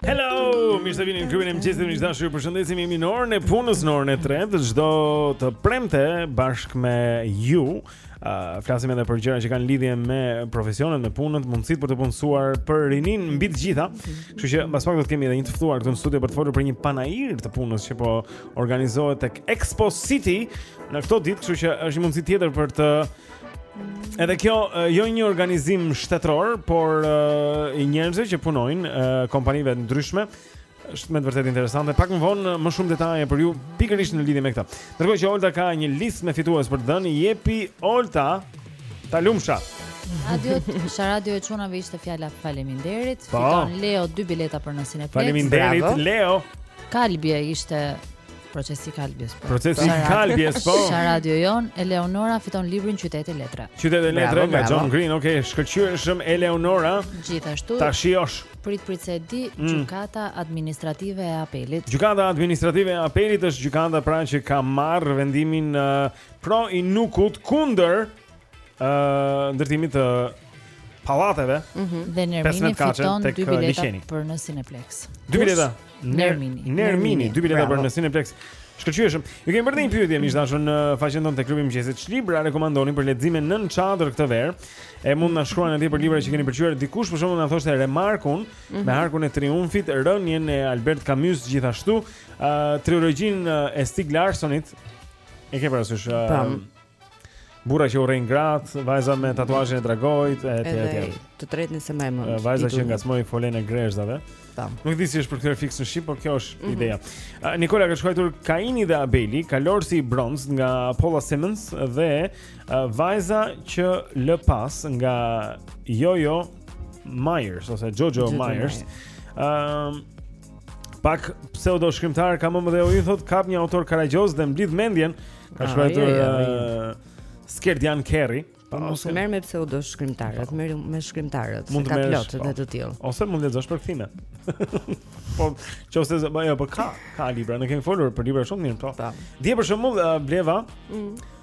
Hello, mirë se vini në klubin e mëngjesit. Miq të dashur, ju përshëndesim jemi në orën e punës në orën e 3 të çdo të premte bashkë me ju. Uh, flasim edhe për gjëra që kanë lidhje me profesionet, me punën, mundësitë për t'u punësuar për rininë mbi të gjitha. Kështu që mbas pak do të kemi edhe një të ftuar këtu në studio për të folur për një panair të punës që po organizohet tek Expo City në këto ditë, kështu që është një mundësi tjetër për të Edhe kjo jo një organizim shtetëror, por i njerëzve që punojnë kompanive të ndryshme. Është me të vërtetë interesante. Pak më vonë më shumë detaje për ju pikërisht në lidhje me këtë. Ndërkohë që Olta ka një listë me fitues për të dhënë, jepi Olta ta lumsha. Radio Sharri, radio e çunave ishte fjala faleminderit. Po. Fiton Leo dy bileta për në Cineplex. Faleminderit Leo. Kalbja ishte Procesi i kalbjes. Po. Procesi i kalbjes, po. Sharri radio jonë, Eleonora fiton librin Qytete letre. Qytete letre nga John Green. Okej, okay, shkëlqyeshëm Eleonora. Gjithashtu. Ta shijosh. Prit prit se di mm. gjykata administrative e apelit. Gjykata administrative e apelit është gjykata pra që ka marrë vendimin uh, pro INUK-ut kundër ë uh, ndërtimit të pallateve. Mm -hmm. Dhe Nermini fiton dy uh, bileta për në Cineplex. Dy bileta. Nermini. Nermini, dy bileta për në Cineplex. Shkëlqyeshëm. Ju kemi bërë një pyetje miq të dashur në faqen tonë të klubit të mëngjesit. Ç'libra rekomandoni për lexime nën çadër këtë verë? E mund të na shkruani aty për libra që keni pëlqyer dikush, për shembull na thoshte Remarkun mm -hmm. me mhm. Harkun e Triumfit, Rënien e Albert Camus gjithashtu, uh, trilogjinë e Stig Larssonit. E ke parasysh? Uh, Burra që urrejnë gratë, vajza me tatuazhin e dragoit e të tjerë. Të tretë s'e mbaj mend emër. Vajza që ngacmoi folenë e grerëzave. Tam. Nuk di si është përkthyer fiks në shqip, por kjo është mm -hmm. ideja. Uh, Nikola ka shkruar Kaini dhe Abeli, Kalorësi i bronztë nga Paullina Simons dhe uh, vajza që lë pas nga Jojo Moyes ose Jojo, Jojo Moyes. Moyes. Um, pak pseudo shkrimtar ka më mëdhe u thotë kap një autor karagjoz dhe mblidh mendjen ka ah, shkruar uh, eh, Skerdian Kerry Po mos u merr me pseudo shkrimtarët, merru me shkrimtarët, se ka plot dhe po. të tillë. Ose mund të lexosh përkthime. Po, çose po jo, po ka, ka libra, ne kemi folur për libra shumë mirë, po. po. Dje për shembull eh, bleva. Ëm, mm.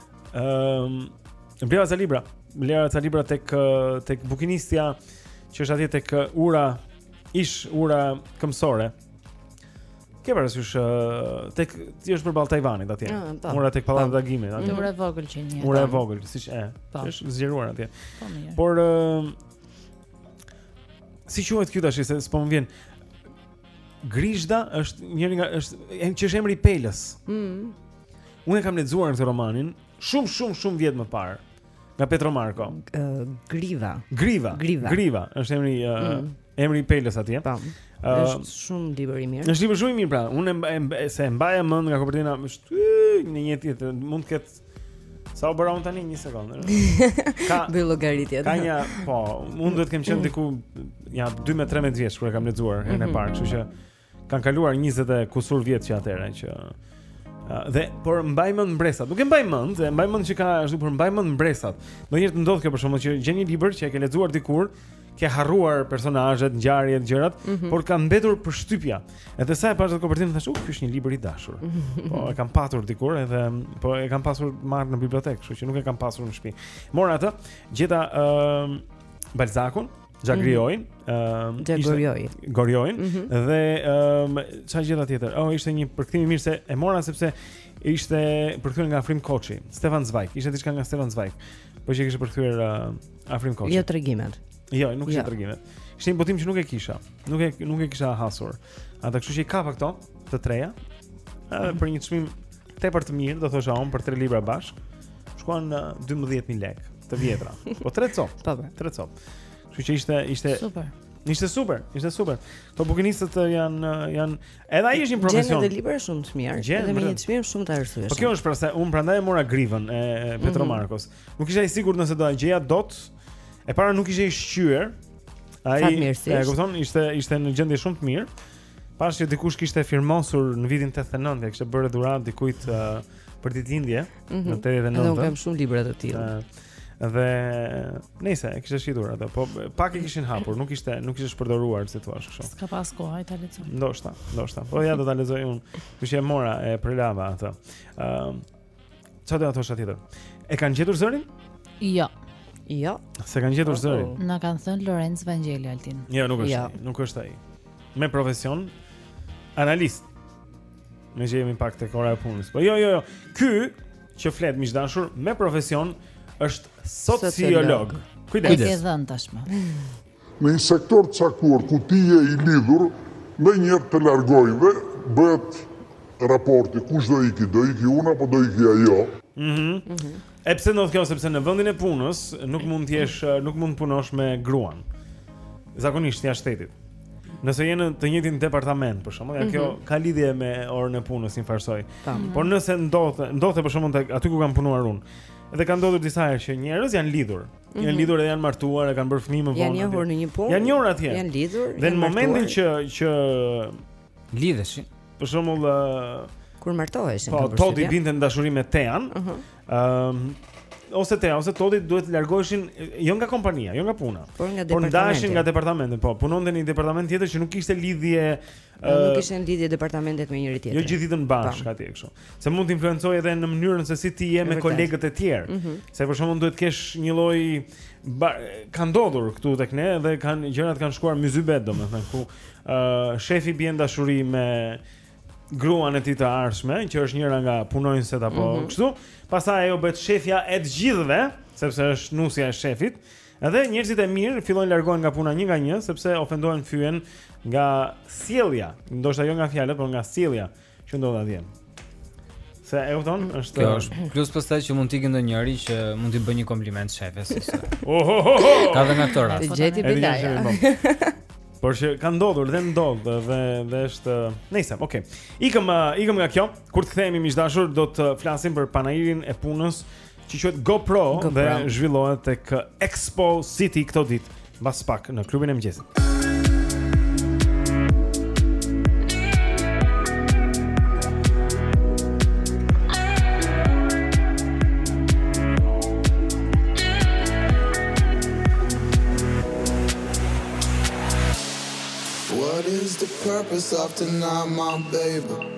ehm, bleva ca libra. Bleva ca libra tek eh, tek bukinistja që është atje tek ura ish ura këmbësore. Ke parasysh tek ti është përballë Tajvanit atje. Ah, po. Ura tek pallatet po. Agimi atje. Ura e vogël që një. Ura e vogël, siç e. Po. Është zgjeruar atje. Po mirë. Por si quhet kjo tash se s'po më vjen. Grizhda është njëri nga është em që është emri i pelës. Ëh. Mm. Unë kam lexuar këtë romanin shumë shumë shumë vjet më parë. Nga Petro Marko. Uh, griva. Griva. Griva. Griva. Është emri uh, mm. emri i pelës atje. Po. Uh, është shumë libër i mirë. Është libër shumë i mirë pra. Unë e, e, se e mbaja mend nga kopertina, ishte në një tjetër, mund të ketë Sa u bëra unë tani një sekondë. Ta bëj llogaritje. Ka një, po, unë duhet të kem qenë diku ja 12-13 vjeç kur e kam lexuar herën e mhm. parë, kështu që Kanë kaluar 20 e kusur vjet që atëherë që dhe por mbaj mend mbresat. Nuk e mbaj mend, e mbaj mend që ka ashtu por mbaj mend mbresat. Ndonjëherë të ndodh kjo për shkakun që gjen një libër që e ke lexuar dikur, ke harruar personazhet, ngjarjet, gjërat, mm -hmm. por ka mbetur përshtypja. Edhe sa e pashë atë kopertinë thashë, "Uh, ky është një libër i dashur." po e kam patur dikur edhe po e kam pasur marrë në bibliotekë, kështu që nuk e kam pasur në shtëpi. Mora atë, gjeta ë uh, Balzakun, Xha Gorion, mhm. ëm, mm -hmm. Gorion mm -hmm. dhe ëm çfarë gjeta tjetër? Oh, ishte një përkthim i mirë se e mora sepse ishte përkthyer nga Afrim Koçi, Stefan Zweig, ishte diçka nga Stefan Zweig. Po që kishte përkthyer uh, Afrim Koçi. Jo tregimet. Jo, nuk ishin jo. tregimet. Ishte një botim që nuk e kisha. Nuk e nuk e kisha hasur. Ata kështu që i kapa këto të treja. Edhe mm -hmm. për një çmim Tepër të mirë, do thosha unë për 3 libra bashkë. Shkuan 12000 lekë të vjetra. Po 3 copë. Po 3 copë. Kështu që ishte ishte Super. Ishte super, ishte super. Po bukinistët eh, janë eh, janë edhe ai është një profesion. Gjen edhe libra shumë të mirë, edhe me një çmim shumë të arsyeshëm. Po kjo është prandaj unë prandaj mora Grivën e mhm. Petro mm -hmm. Markos. Nuk isha i sigurt nëse do ta gjeja dot. E para nuk ishte i shqyer. A e kupton, ishte ishte në gjendje shumë të mirë. Pashë që dikush kishte firmosur në vitin 89, e kishte bërë dhuratë dikujt uh, për ditëlindje mm -hmm. në 89. Mhm. Nuk kam shumë libra të tilla. Uh, dhe nëse e kishte shitur ato, po pak e kishin hapur, nuk ishte nuk ishte shpërdoruar si thua kështu. S'ka pas kohë ta lexojë. Ndoshta, ndoshta. Po ja do ta lexoj unë. Kështu e mora e përlava atë. Ëm uh, Ça do të thosha tjetër? E kanë gjetur zërin? Jo. Jo. S'e kanë gjetur oh. zërin. Na kanë thënë Lorenc Vangjeli Altin. Jo, nuk është. Jo. Ai, nuk është ai. Me profesion analist. Meqë jemi pak tek ora e punës. Po jo, jo, jo. Ky që flet miq të dashur me profesion është sociolog. Kujdes. Ai e dhën tashmë. Në një sektor të caktuar ku ti je i lidhur, ndonjëherë të largojnë dhe bëhet raporti, kush do iki, do iki unë apo do iki ajo. Mhm. Mm e pse ndodh kjo sepse në vendin e punës nuk mund të jesh, nuk mund të punosh me gruan. Zakonisht jashtë shtetit. Nëse je në të njëjtin departament për shembull, ja kjo mm -hmm. ka lidhje me orën e punës në farë soj. Mhm. Por nëse ndodh, ndodh për shembull tek aty ku kam punuar unë. Dhe ka ndodhur disa herë që njerëz janë lidhur, Mhm. Janë lidhur dhe janë martuar, e kanë bërë fëmijë më vonë. Janë njohur në një punë. Janë njohur atje. Janë lidhur. Dhe në momentin që që lidheshin, për shembull, kur martoheshin, po Todi binte në dashuri me Tean. Ëh. Mhm. Ëm ose Tean ose Todi duhet të largoheshin jo nga kompania, jo nga puna. Por nga departamenti. Por ndaheshin nga departamenti, po. Punonte në një departament tjetër që nuk kishte lidhje nuk kishin lidhje departamentet me njëri-tjetrin. Jo gjithë ditën bashkë atje kështu. se mund të influencojë edhe në mënyrën se si ti je me kolegët e tjerë. Mm -hmm. Se për shembull duhet të kesh një lloj ka ndodhur këtu tek ne dhe kanë gjërat kanë shkuar myzybet domethënë ku ë uh, shefi bie në dashuri me gruan e tij të ardhshme, që është njëra nga punonjëset apo mm -hmm. kështu. Pastaj ajo bëhet shefja e të gjithëve, sepse është nusja e shefit. Edhe njerëzit e mirë fillojnë largohen nga puna një nga një sepse ofendohen fyhen nga sjellja, ndoshta jo nga fjalët, por nga sjellja. Që ndodh atje. Se e kupton, është Kjo është plus pastaj që mund të ketë ndonjëri që mund t'i bëjë një kompliment shefes ose. Ohohoho. Ka dhe aktor rast. Të gjeti belaja. Por që ka ndodhur dhe ndodh dhe dhe është, nejse, okay. Ikëm ikëm nga kjo. Kur të kthehemi miq të dashur, do të flasim për panairin e punës. që quhet GoPro, GoPro. dhe zhvillohet tek Expo City këto ditë, mbas pak në klubin e mëngjesit. What is the purpose of tonight my baby?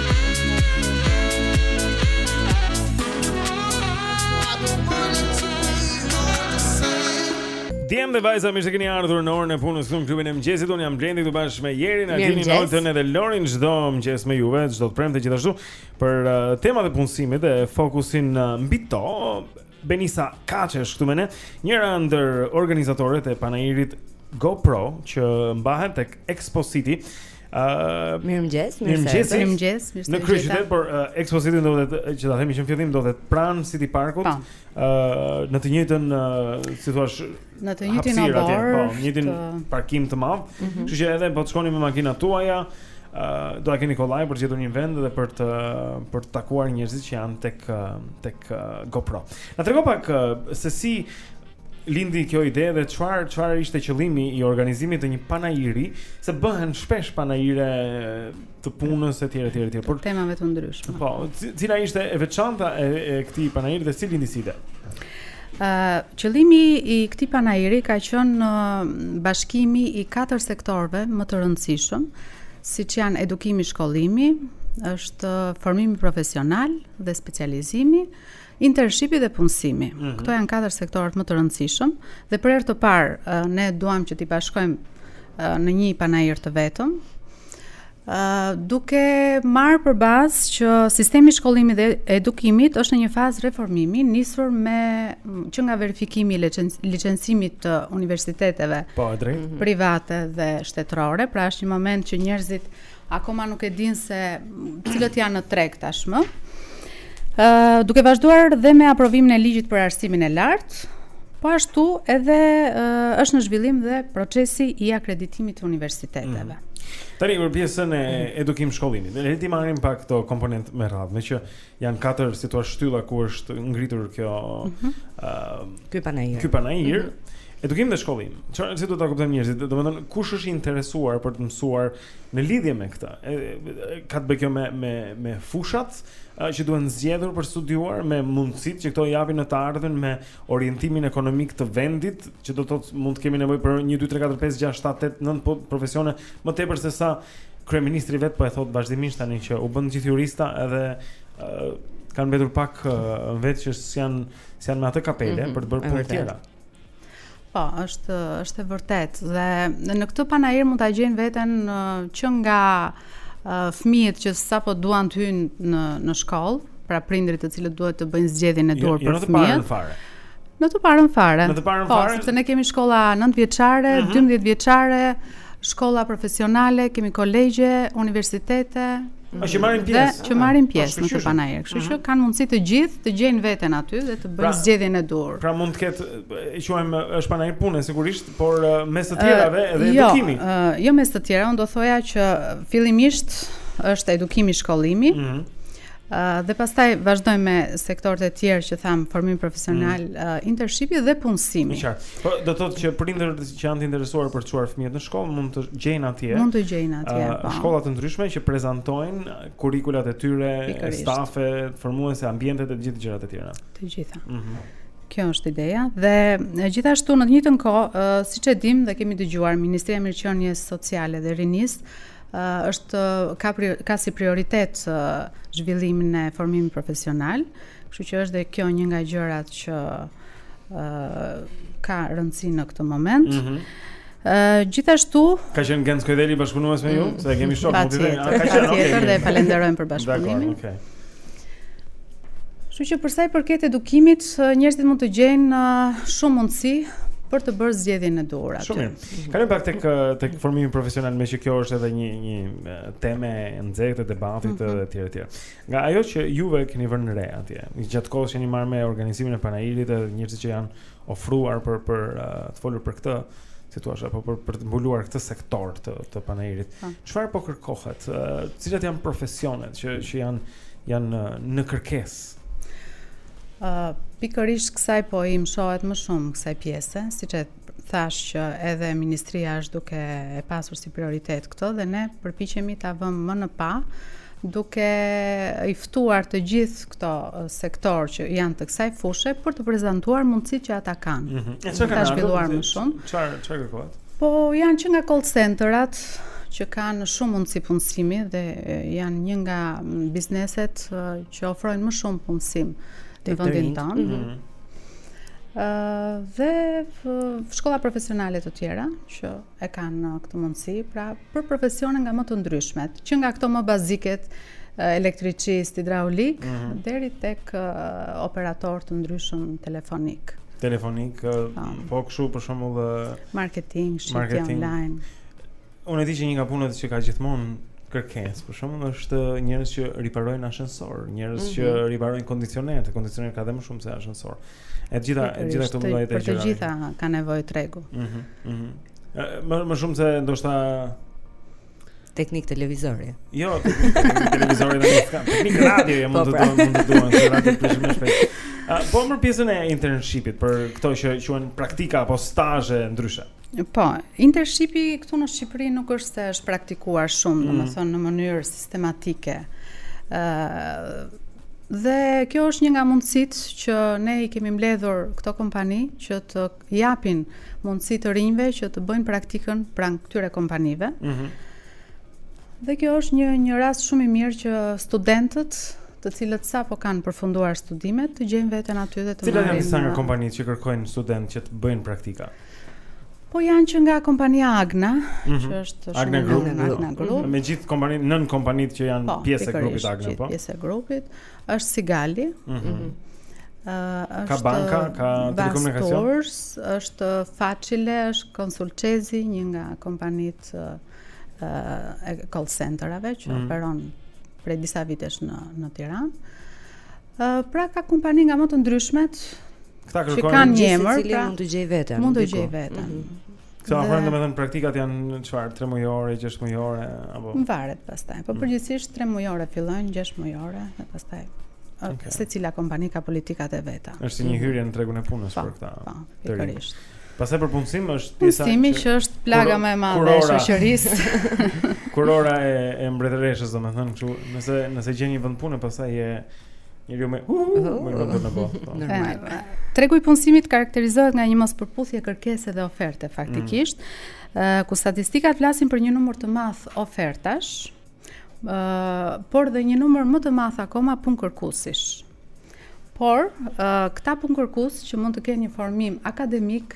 Djem dhe vajza, mirë se keni ardhur në orën e punës këtu në klubin e mëngjesit. Unë jam Blendi këtu bashkë me Jerin, Adinin, Oltën dhe Lorin çdo mëngjes me juve, çdo të premte gjithashtu për uh, temat e punësimit dhe fokusin uh, mbi to. Benisa Kaçe është këtu me ne, njëra ndër organizatoret e panairit GoPro që mbahet tek Expo City. Uh, mirëmëngjes, mirëmëngjes. Mirëmëngjes, mirë se Në kryeqytet, por uh, Expo City ndodhet që ta themi që në fillim ndodhet pranë City Parkut. Ëh, po. uh, në të njëjtën, uh, si thua, në të njëjtin oborr, po, në të njëjtin të... parkim të madh. Mhm. Kështu mm -hmm. që edhe po të shkoni me makinat tuaja, ëh, uh, do ta keni kollaj për të gjetur një vend dhe për të për të takuar njerëzit që janë tek tek uh, GoPro. Na trego pak uh, se si lindi kjo ide dhe çfarë çfarë ishte qëllimi i organizimit të një panairi, se bëhen shpesh panaire të punës etj etj etj. Po, temave të ndryshme. Po, cila ishte e veçanta e, e këtij panairi dhe si lindi si ide? Uh, qëllimi i këtij panairi ka qenë bashkimi i katër sektorëve më të rëndësishëm, siç janë edukimi, shkollimi, është formimi profesional dhe specializimi, Internshipi dhe punësimi. Mm -hmm. Këto janë katër sektorët më të rëndësishëm dhe për herë të parë ne duam që t'i bashkojmë në një panair të vetëm. Uh, duke marrë për bazë që sistemi i shkollimit dhe edukimit është në një fazë reformimi nisur me që nga verifikimi i licen, licensimit të universiteteve po, mhm. private dhe shtetërore pra është një moment që njerëzit Akoma nuk e dinë se cilat janë në treg tashmë. Ë duke vazhduar dhe me aprovimin e ligjit për arsimin e lartë, po ashtu edhe është në zhvillim dhe procesi i akreditimit të universiteteve. Mm -hmm. Tani për pjesën e mhm. edukim shkollimit, le t'i marrim pak këto komponentë me radhë, meqë janë katër si thua shtylla ku është ngritur kjo ë mm -hmm. uh, ky panair. Ky panair. Mm -hmm. Edukim dhe shkollim. Çfarë si do ta kuptojnë njerëzit? Domethënë, kush është i interesuar për të mësuar Në lidhje me këtë, ka të bëjë kjo me me me fushat që duhen zgjedhur për studiuar, me mundësitë që këto japin në të ardhmen me orientimin ekonomik të vendit, që do të thotë mund të kemi nevojë për 1 2 3 4 5 6 7 8 9 profesione më tepër se sa kryeministri vetë po e thotë vazhdimisht tani që u bënë gjithë jurista edhe uh, kanë mbetur pak uh, vetë që s'janë s'janë me atë kapele mm -hmm, për të bërë punë tjera. Po, është është e vërtetë dhe në këtë panair mund ta gjejnë veten që nga fëmijët që sapo duan të hyjnë në në shkollë, pra prindërit të cilët duhet të bëjnë zgjedhjen e jo, duhur jo, për fëmijët. Në të parën fare. Në të parën po, fare. Po, sepse ne kemi shkolla 9 vjeçare, mm -hmm. 12 vjeçare, shkolla profesionale, kemi kolegje, universitete, Po që marrin pjesë. Dhe që marrin pjesë në këtë panair. Kështu që kanë mundësi të gjithë të gjejnë veten aty dhe të bëjnë pra, zgjedhjen e duhur. Pra mund të ketë e quajmë është panair pune sigurisht, por mes të tjerave edhe edukimi. Jo, jo mes të tjera, unë do thoja që fillimisht është edukimi shkollimi. Ëh. Mm -hmm. dhe pastaj vazhdojmë me sektorët e tjerë që thamë formim profesional, mm -hmm. internshipi dhe punësimi. Qartë. Po do të thotë që prindër që janë të interesuar për të çuar fëmijët në shkollë mund të gjejnë atje. Mund të gjejnë atje. Uh, po. Shkolla të ndryshme që prezantojnë kurrikulat e tyre, stafe formuese, ambientet e gjithë gjërat e tjera. Të gjitha. Mhm. Mm Kjo është ideja dhe gjithashtu në të njëjtën kohë, uh, siç e dimë dhe kemi dëgjuar Ministria e Mirëqenies Sociale dhe Rinisë, uh, është ka pri, ka si prioritet uh, zhvillimin e formimit profesional, kështu që është dhe kjo një nga gjërat që uh, ka rëndësi në këtë moment. Mm -hmm. Uh, gjithashtu ka qenë Genc Kojdheli bashkëpunues me ju, mm, sepse e kemi shok mund të thënë. Ka qenë okay, okay. dhe falenderojmë për bashkëpunimin. Okej. Okay. Kështu që për sa i përket edukimit, njerëzit mund të gjejnë uh, shumë mundësi për të bërë zgjedhjen e duhur aty. Shumë mirë. Kalojmë pak tek tek formimi profesional, meqë kjo është edhe një një temë e nxehtë debati mm -hmm. etj etj. Nga ajo që juve keni vënë re atje, gjatë kohës që jeni marrë me organizimin e panairit edhe njerëzit që janë ofruar për për uh, të folur për këtë, si thua, apo për për të mbuluar këtë sektor të të panairit. Po. Çfarë po kërkohet? Uh, cilat janë profesionet që që janë janë uh, në kërkesë? Uh, pikërisht kësaj po i mëshohet më shumë kësaj pjese, siç e Thashë që edhe ministria është duke e pasur si prioritet këto dhe ne përpiqemi ta vëmë më në pah duke i ftuar të gjithë këto sektorë që janë të kësaj fushe për të prezantuar mundësitë që ata kanë. Mm -hmm. E çfarë kanë zhvilluar më shumë? Çfarë çfarë kërkohet? Po janë që nga call centerat që kanë shumë mundësi punësimi dhe janë një nga bizneset që ofrojnë më shumë punësim në vendin tonë. Mm -hmm. dhe shkolla profesionale të tjera që e kanë këtë mundësi, pra për profesione nga më të ndryshmet, që nga këto më baziket, elektricist, hidraulik, mm -hmm. deri tek operatorë të ndryshëm telefonikë. Telefonik, po, po kështu për shembull marketing, shitje online. Unë e di që një nga punët që ka gjithmonë kërkesë, për shembull, është njerëz që riparojnë ashensorë, njerëz mm -hmm. që mhm. riparojnë kondicionerë, te kondicionerët ka dhe më shumë se ashensorë. E gjitha, e gjitha këto llojet e gjëra. Për të gjitha ka nevojë tregu. Mhm. Mm mhm. Mm më më shumë se ndoshta teknik televizori. Jo, teknik televizori dhe nuk kam. Teknik radio e mund po, të pra. duan, mund të duan, se radio të shumë shpejt. Po me pjesën e internshipit për këto që quhen praktika apo stazhe ndryshe. Po, intershqipi këtu në Shqipëri nuk është se është praktikuar shumë, mm. domethënë, në mënyrë sistematike. Uh, dhe kjo është një nga mundësitë që ne i kemi mbledhur këto kompani që të japin mundësi të rinjve që të bëjnë praktikën pranë këtyre kompanive. Mm -hmm. Dhe kjo është një, një rast shumë i mirë që studentët të cilët sapo kanë përfunduar studimet, të gjejnë veten aty dhe të marrin. Cilat janë disa nga kompanitë që kërkojnë studentë që të bëjnë praktika? Po janë që nga kompania Agna, mm -hmm. që është shumë Agna Group, Agna Group. Agna Group. Me gjithë kompaninë nënkompanitë që janë po, pjesë e grupit Agna, po. Pjesë e grupit është Sigali. Mm -hmm. uh, është ka banka, ka telekomunikacion. Është Facile, është Konsulçezi, një nga kompanitë uh, e call centerave që mm -hmm. operon prej disa vitesh në në Tiranë. Ë uh, pra ka kompani nga më të ndryshmet. Këta kërkojnë që kanë një emër, pra mund të gjejë veten. Mund të gjejë veten. Mm -hmm. Këto afër dhe... domethënë praktikat janë çfarë 3 mujore, 6 mujore apo varet pastaj. Po mm. përgjithësisht 3 mujore fillojnë, 6 mujore dhe pastaj okay. secila kompani ka politikat e veta. Është si një hyrje në tregun e punës po, për këta. Po, pikërisht. Pastaj për punësim është pjesa Punësimi që, që është plaga më e madhe e shoqërisë. kurora e e mbretëreshës, domethënë kështu, nëse nëse gjen një vend pune, pastaj je njeriu me hu hu oh. më i lumtur në botë. Po. Normal. Tregu i punësimit karakterizohet nga një mospërputhje kërkese dhe oferte faktikisht. Mm. ku statistikat flasin për një numër të madh ofertash, por dhe një numër më të madh akoma punëkërkuesish. Por, këta punëkërkues që mund të kenë një formim akademik,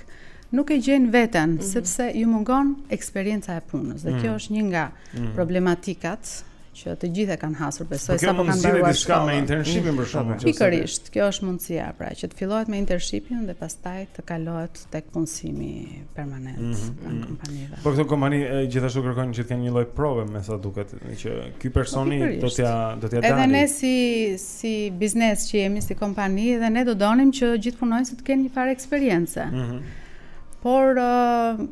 nuk e gjejnë veten, mhm. sepse ju mungon eksperienca e punës. Dhe kjo mhm. është një nga mhm. problematikat që të gjithë e kanë hasur besoj po sapo kanë bërë diçka me internshipin për shkak të Pikërisht, kjo është mundësia, pra që të fillohet me internshipin dhe pastaj të kalohet tek punësimi permanent mm -hmm. pranë mhm. kompanive. Por këto kompani gjithashtu kërkojnë që të kenë një lloj prove me sa duket, që ky personi po, do t'ia do t'ia dalë. Edhe ne si si biznes që jemi si kompani dhe ne do donim që gjithë punonjësit të kenë një farë eksperience. Mm -hmm. Por uh,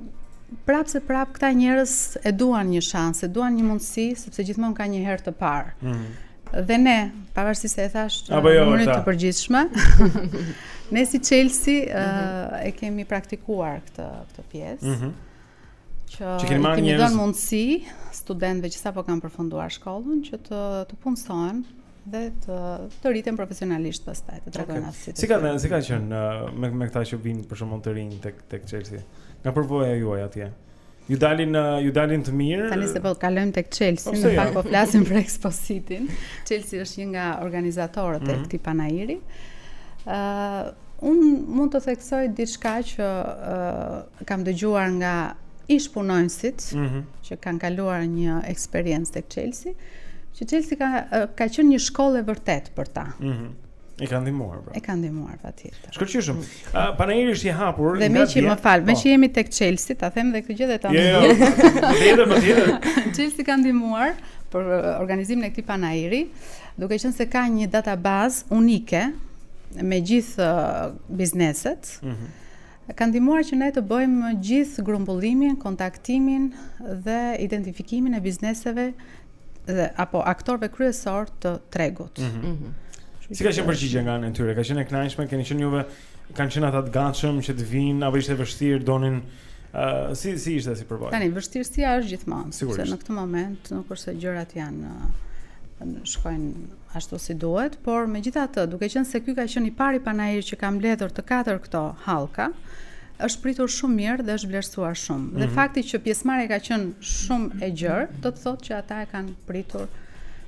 prapë se prapë këta njerëz e duan një shans, e duan një mundësi sepse gjithmonë ka një herë të parë. Mm -hmm. Dhe ne, pavarësisht se e thash në jo, mënyrë të përgjithshme, ne si Çelësi mm -hmm. e kemi praktikuar këtë këtë pjesë. Mm -hmm. Që, që kemi marrë njërës... mundësi studentëve që sapo kanë përfunduar shkollën që të të punësohen dhe të të rriten profesionalisht pastaj, të tregojnë okay. aftësitë. Si kanë, si kanë qenë me me këta që vijnë për shembull të rinj tek tek Çelësi? Nga përvoja juaj atje? Ju dalin ju dalin të mirë. Tani se po kalojmë tek Çelësi, po, më pak po flasim për Expo City-n. Çelësi është një nga organizatorët mm -hmm. e mhm. këtij panairi. Ëh, uh, unë mund të theksoj diçka që uh, kam dëgjuar nga ish punonjësit mm -hmm. që kanë kaluar një eksperiencë tek Çelësi, që Çelësi ka uh, ka qenë një shkollë e vërtetë për ta. Ëh. Mm -hmm. E ka ndihmuar pra. E ka ndihmuar patjetër. Shkëlqyshëm. Uh, Panairi është i hapur. Dhe meqë më fal, me po. që jemi tek Çelësi, ta them dhe këtë gjë dhe ta jo, jo. ndihmoj. Më tjetër, Çelësi ka ndihmuar për organizimin e këtij panairi, duke qenë se ka një databazë unike me gjithë uh, bizneset. Mm -hmm. Ka ndihmuar që ne të bëjmë gjithë grumbullimin, kontaktimin dhe identifikimin e bizneseve dhe apo aktorëve kryesorë të tregut. Mm -hmm. Si ka qenë përgjigja nga ana e tyre? Ka qenë e kënaqshme, keni qenë juve kanë qenë ata të gatshëm që të vijnë, apo ishte vështirë, donin uh, si si ishte si përvojë. Tani vështirësia është gjithmonë, sepse në këtë moment nuk është se gjërat janë shkojnë ashtu si duhet, por megjithatë, duke qenë se ky ka qenë i pari panair që ka mbledhur të katër këto hallka, është pritur shumë mirë dhe është vlerësuar shumë. Mm -hmm. Dhe mhm. fakti që pjesëmarrja ka qenë shumë e gjerë, do të thotë që ata e kanë pritur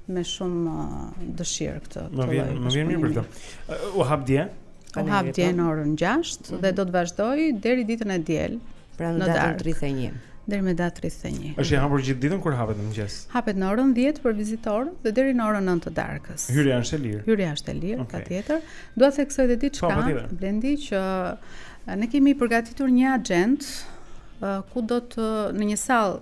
me shumë uh, dëshirë këtë. Më vjen, më vjen mirë për këtë. Uh, u hap dje. U hap dje në orën 6 mm -hmm. dhe do të vazhdojë deri ditën e diel. Pra në, në datën 31. Deri me datë 31. Është i hapur gjithë ditën kur hapet në mëngjes. Hapet në orën 10 për vizitorë dhe deri në orën 9 të darkës. Hyrja është e lirë. Hyrja është e lirë, okay. patjetër. Dua të theksoj edhe diçka, po, Blendi që ne kemi përgatitur një axhendë ku do të në një sallë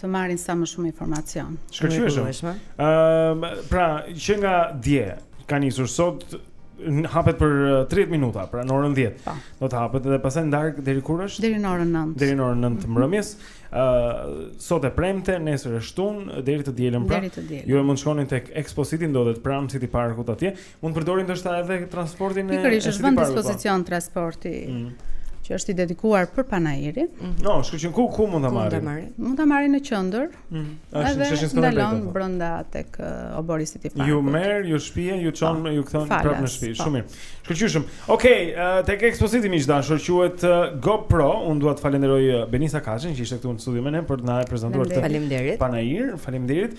të marrin sa më shumë informacion. Shkëlqyeshëm. Ëm, pra, që nga dje ka nisur sot hapet për 30 minuta, pra në orën 10. Po. Do të hapet edhe pastaj në darkë deri kur është? Deri në orën 9. Deri në orën 9 të mbrëmjes. Ë, sot e premte, nesër e shtunë, deri të dielën pra. Deri të dielën. Ju mund të shkoni tek Expo City ndodhet pranë City Parkut atje. Mund të përdorin ndoshta edhe transportin e Pikërisht është vënë në po. dispozicion transporti. Mm. Që është i dedikuar për panairin. Mm -hmm. No, shkoj ku ku mund ta marrin? Mund ta marrin në qendër. Ëh, mm. është në sheshin Ndalon po. brenda tek uh, oborri i City Park. Ju merr, ju shpije, ju çon, po. ju kthen prapë në shtëpi. Shumë mirë. Shkëlqyeshëm. Okej, okay, uh, tek Expo City miq të dashur quhet uh, GoPro. Unë dua të falenderoj Benisa Kaçin që ishte këtu në studio me ne për të na prezantuar këtë. Faleminderit. Panair, faleminderit.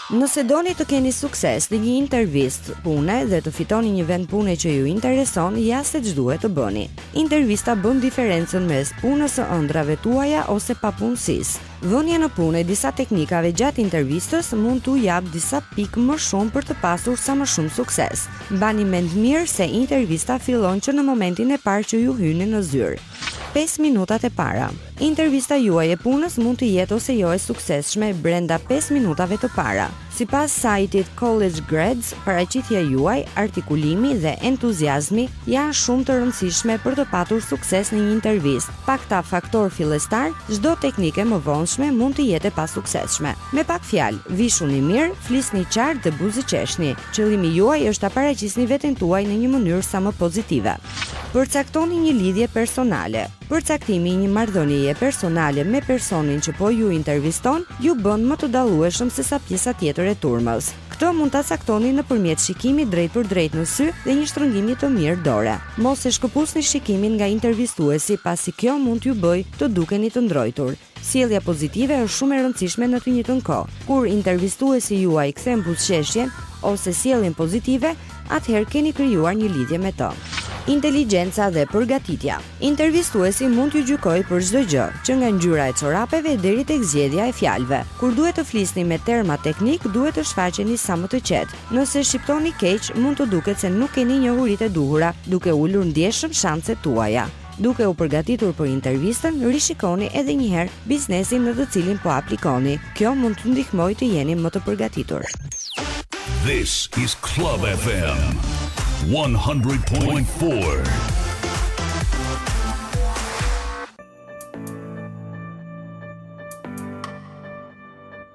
Nëse doni të keni sukses në një intervistë pune dhe të fitoni një vend pune që ju intereson, ja se ç'duhet të bëni. Intervista bën diferencën mes punës së ëndrrave tuaja ose papunësisë. Vënia në punë e disa teknikave gjatë intervistës mund t'ju japë disa pikë më shumë për të pasur sa më shumë sukses. Mbani mend mirë se intervista fillon që në momentin e parë që ju hyni në zyrë. Pesë minutat e para. Intervista juaj e punës mund të jetë ose jo e suksesshme brenda pesë minutave të para. Sipas sajtit College Grads, paraqitja juaj, artikulimi dhe entuziazmi janë shumë të rëndësishme për të patur sukses në një intervistë. Pa këta faktorë fillestarë, çdo teknikë e mëvonshme mund të jetë e pasuksesshme. Me pak fjalë, vishuni mirë, flisni qartë dhe buzëqeshni. Qëllimi juaj është ta paraqisni veten tuaj në një mënyrë sa më pozitive. Përcaktoni një lidhje personale. Përcaktimi i një marrëdhënieje personale me personin që po ju interviston ju bën më të dallueshëm sesa pjesa tjetër e turmës. Këtë mund ta caktoni nëpërmjet shikimit drejtpërdrejt në sy dhe një shtrëngimi të mirë dore. Mos e shkëpusni shikimin nga intervistuesi pasi kjo mund t'ju bëjë të dukeni të ndrojtur. Sjellja pozitive është shumë e rëndësishme në të njëjtën kohë. Kur intervistuesi jua kthen buzëqeshjen ose sjelljen pozitive, atëherë keni krijuar një lidhje me të. Inteligjenca dhe përgatitja. Intervistuesi mund t'ju gjykojë për çdo gjë, që nga ngjyra e çorapeve deri tek zgjedhja e fjalëve. Kur duhet të flisni me terma teknikë, duhet të shfaqeni sa më të qetë. Nëse shqiptoni keq, mund të duket se nuk keni njohuritë e duhura, duke ulur ndjeshëm shanset tuaja. Duke u përgatitur për intervistën, rishikoni edhe një herë biznesin në të cilin po aplikoni. Kjo mund t'ju ndihmojë të jeni më të përgatitur. This is Club FM 100.4.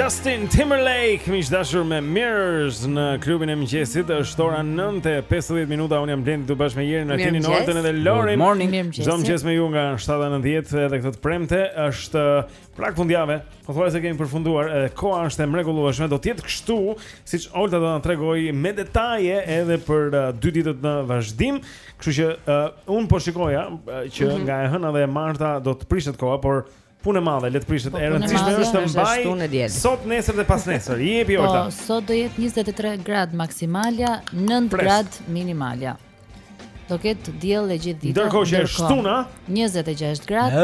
Justin Timberlake, miq të dashur me Mirrors në klubin e mëngjesit, është ora 9:50 minuta. Un jam Blendi këtu bashkë me Jerin, Tinin, Oltën edhe Lorin. Morning, mirëmëngjes. Çdo mëngjes me ju nga 7:90 edhe këtë të premte, është Prag fundjave, pothuajse kemi përfunduar dhe koha është e mrekullueshme, do të jetë kështu siç Olta do na tregojë me detaje edhe për uh, dy ditët në vazhdim, kështu që uh, un po shikoja uh, që mm -hmm. nga e hëna dhe e marta do të prishet koha, por punë e madhe, le të prishet. Po, e rëndësishme është të mbajë sot, nesër dhe pasnesër. Jepi Olta. Po, sot do jetë 23 gradë maksimalja, 9 gradë minimalja. Do ketë diell gjithë ditën. Ndërkohë që e shtuna, 26 gradë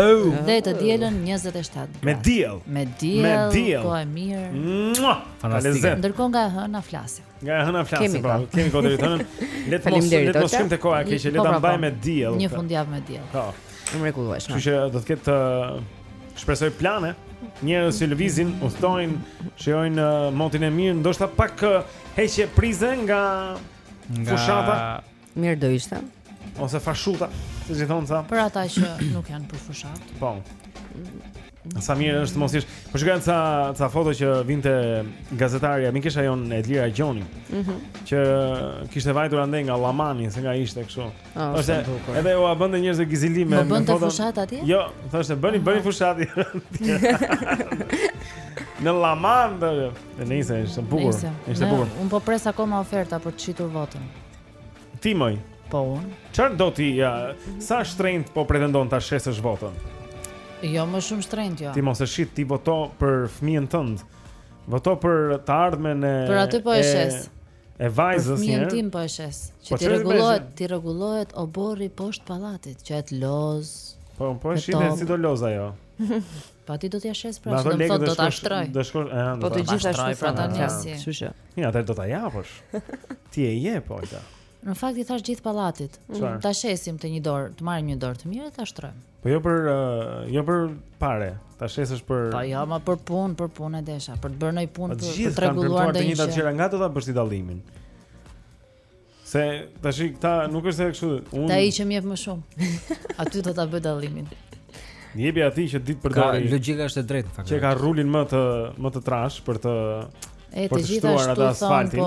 dhe të dielën 27. Me diell. Me diell. Po e mirë. Fantastike. Ndërkohë nga hëna flasim. Nga hëna flasim, po. Kemi kohë deri të hënën. Le të mos le të mos shkojmë te koha e keqe, le po, ta po, po. mbajmë me diell. Një fundjavë me diell. Po. Shumë e mrekullueshme. Kështu që do të ketë uh, shpresoj plane. Njerëz që lëvizin, udhtojnë, shijojnë uh, motin e mirë, ndoshta pak uh, heqje prize nga Nga... Fushata Mirë do ishte Ose fashuta siç i thonë ca Për ata që nuk janë për fushat Po Sa mirë është mos ish Po shikoja ca, ca foto që vinte gazetarja mikesha jonë Edlira Gjoni mm -hmm. Që kishte vajtur andej nga Llamani Se nga ishte kështu Është e bukur. Edhe ua bënte njerëzve gicilim me foto. Po bënte fushatë atje? Jo, thoshte bëni bëni fushatë. Në Llaman. Nejse, është e bukur. Është e bukur. Un po pres akoma oferta për të shitur votën. Ti moj. Po un. Çfarë do ti ja, sa shtrenjt po pretendon ta shesësh votën? Jo, më shumë shtrenjt jo. Ti mos e shit ti voto për fëmijën tënd. Voto për të ardhmen e Për atë po e shes. e vajzës një. Fëmijën tim po e shes. Që po t'i rregullohet, t'i rregullohet oborri poshtë pallatit, që të lozë. Po, po e shihni si do lozë ajo. Po ti do t'ia shesësh pra, do të thotë do ta shtroj. Do shkosh, e ëndërr. Po të gjitha shtroj pra tani. Kështu që. Mirë, atë do ta japësh. Ti e je po atë. Në fakt i thashë gjithë pallatit. Ta shesim të një dorë, të marrim një dorë të mirë dhe ta shtrojmë. Po jo për uh, jo për pare, ta shesësh për Po jo, mo, për punë, për punë desha, për të bërë ndonjë punë po për të rregulluar ndonjë gjë. Po gjithë kanë gjëra nga do ta bësh dallimin. Se tash këta nuk është se kështu. Unë Te ai që më jep më shumë. Aty do ta bëj dallimin. Jepi atij që ditë për dallim. Logjika është e drejtë fakt. Që ka rulin më të më të trashë për të E të gjitha ashtu thonë po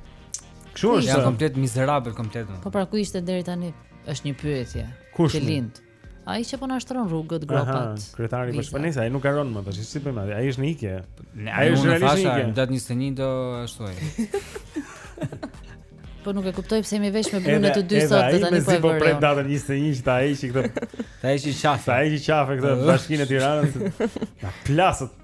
Kështu është. Janë komplet mizerabel komplet. Po pra ku ishte deri tani? Është një pyetje. Kush, që Luli? Ai që po na shtron rrugët, gropat. Aha, kryetari i bashkisë, ai nuk garon më tash, si po më. Ai është në ikje. Ai është në realisht ikje. Në datë 21 do ashtu ai. Po nuk e kuptoj pse jemi veshur me blu të dy sot do tani po e po pret datën 21 që ta heqi këtë. Ta heqi qafë. Ta heqi qafë këtë bashkinë e Tiranës. Na plasi.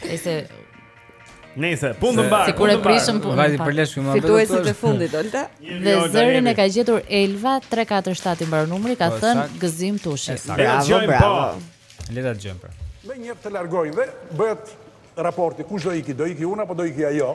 Nejse, nejse, punë të mbarë, sikur e prishëm punën. Vajti për lesh më. Fituesit e fundit Olta. Dhe zërin e ka gjetur Elva 347 i mbaron numri, ka po, thën Gëzim Tushi. Bravo, bravo. Po. Le ta djegim pra. Më njëherë të dalë ajo dhe bëhet raporti kush do iki, do iki unë apo do iki ajo.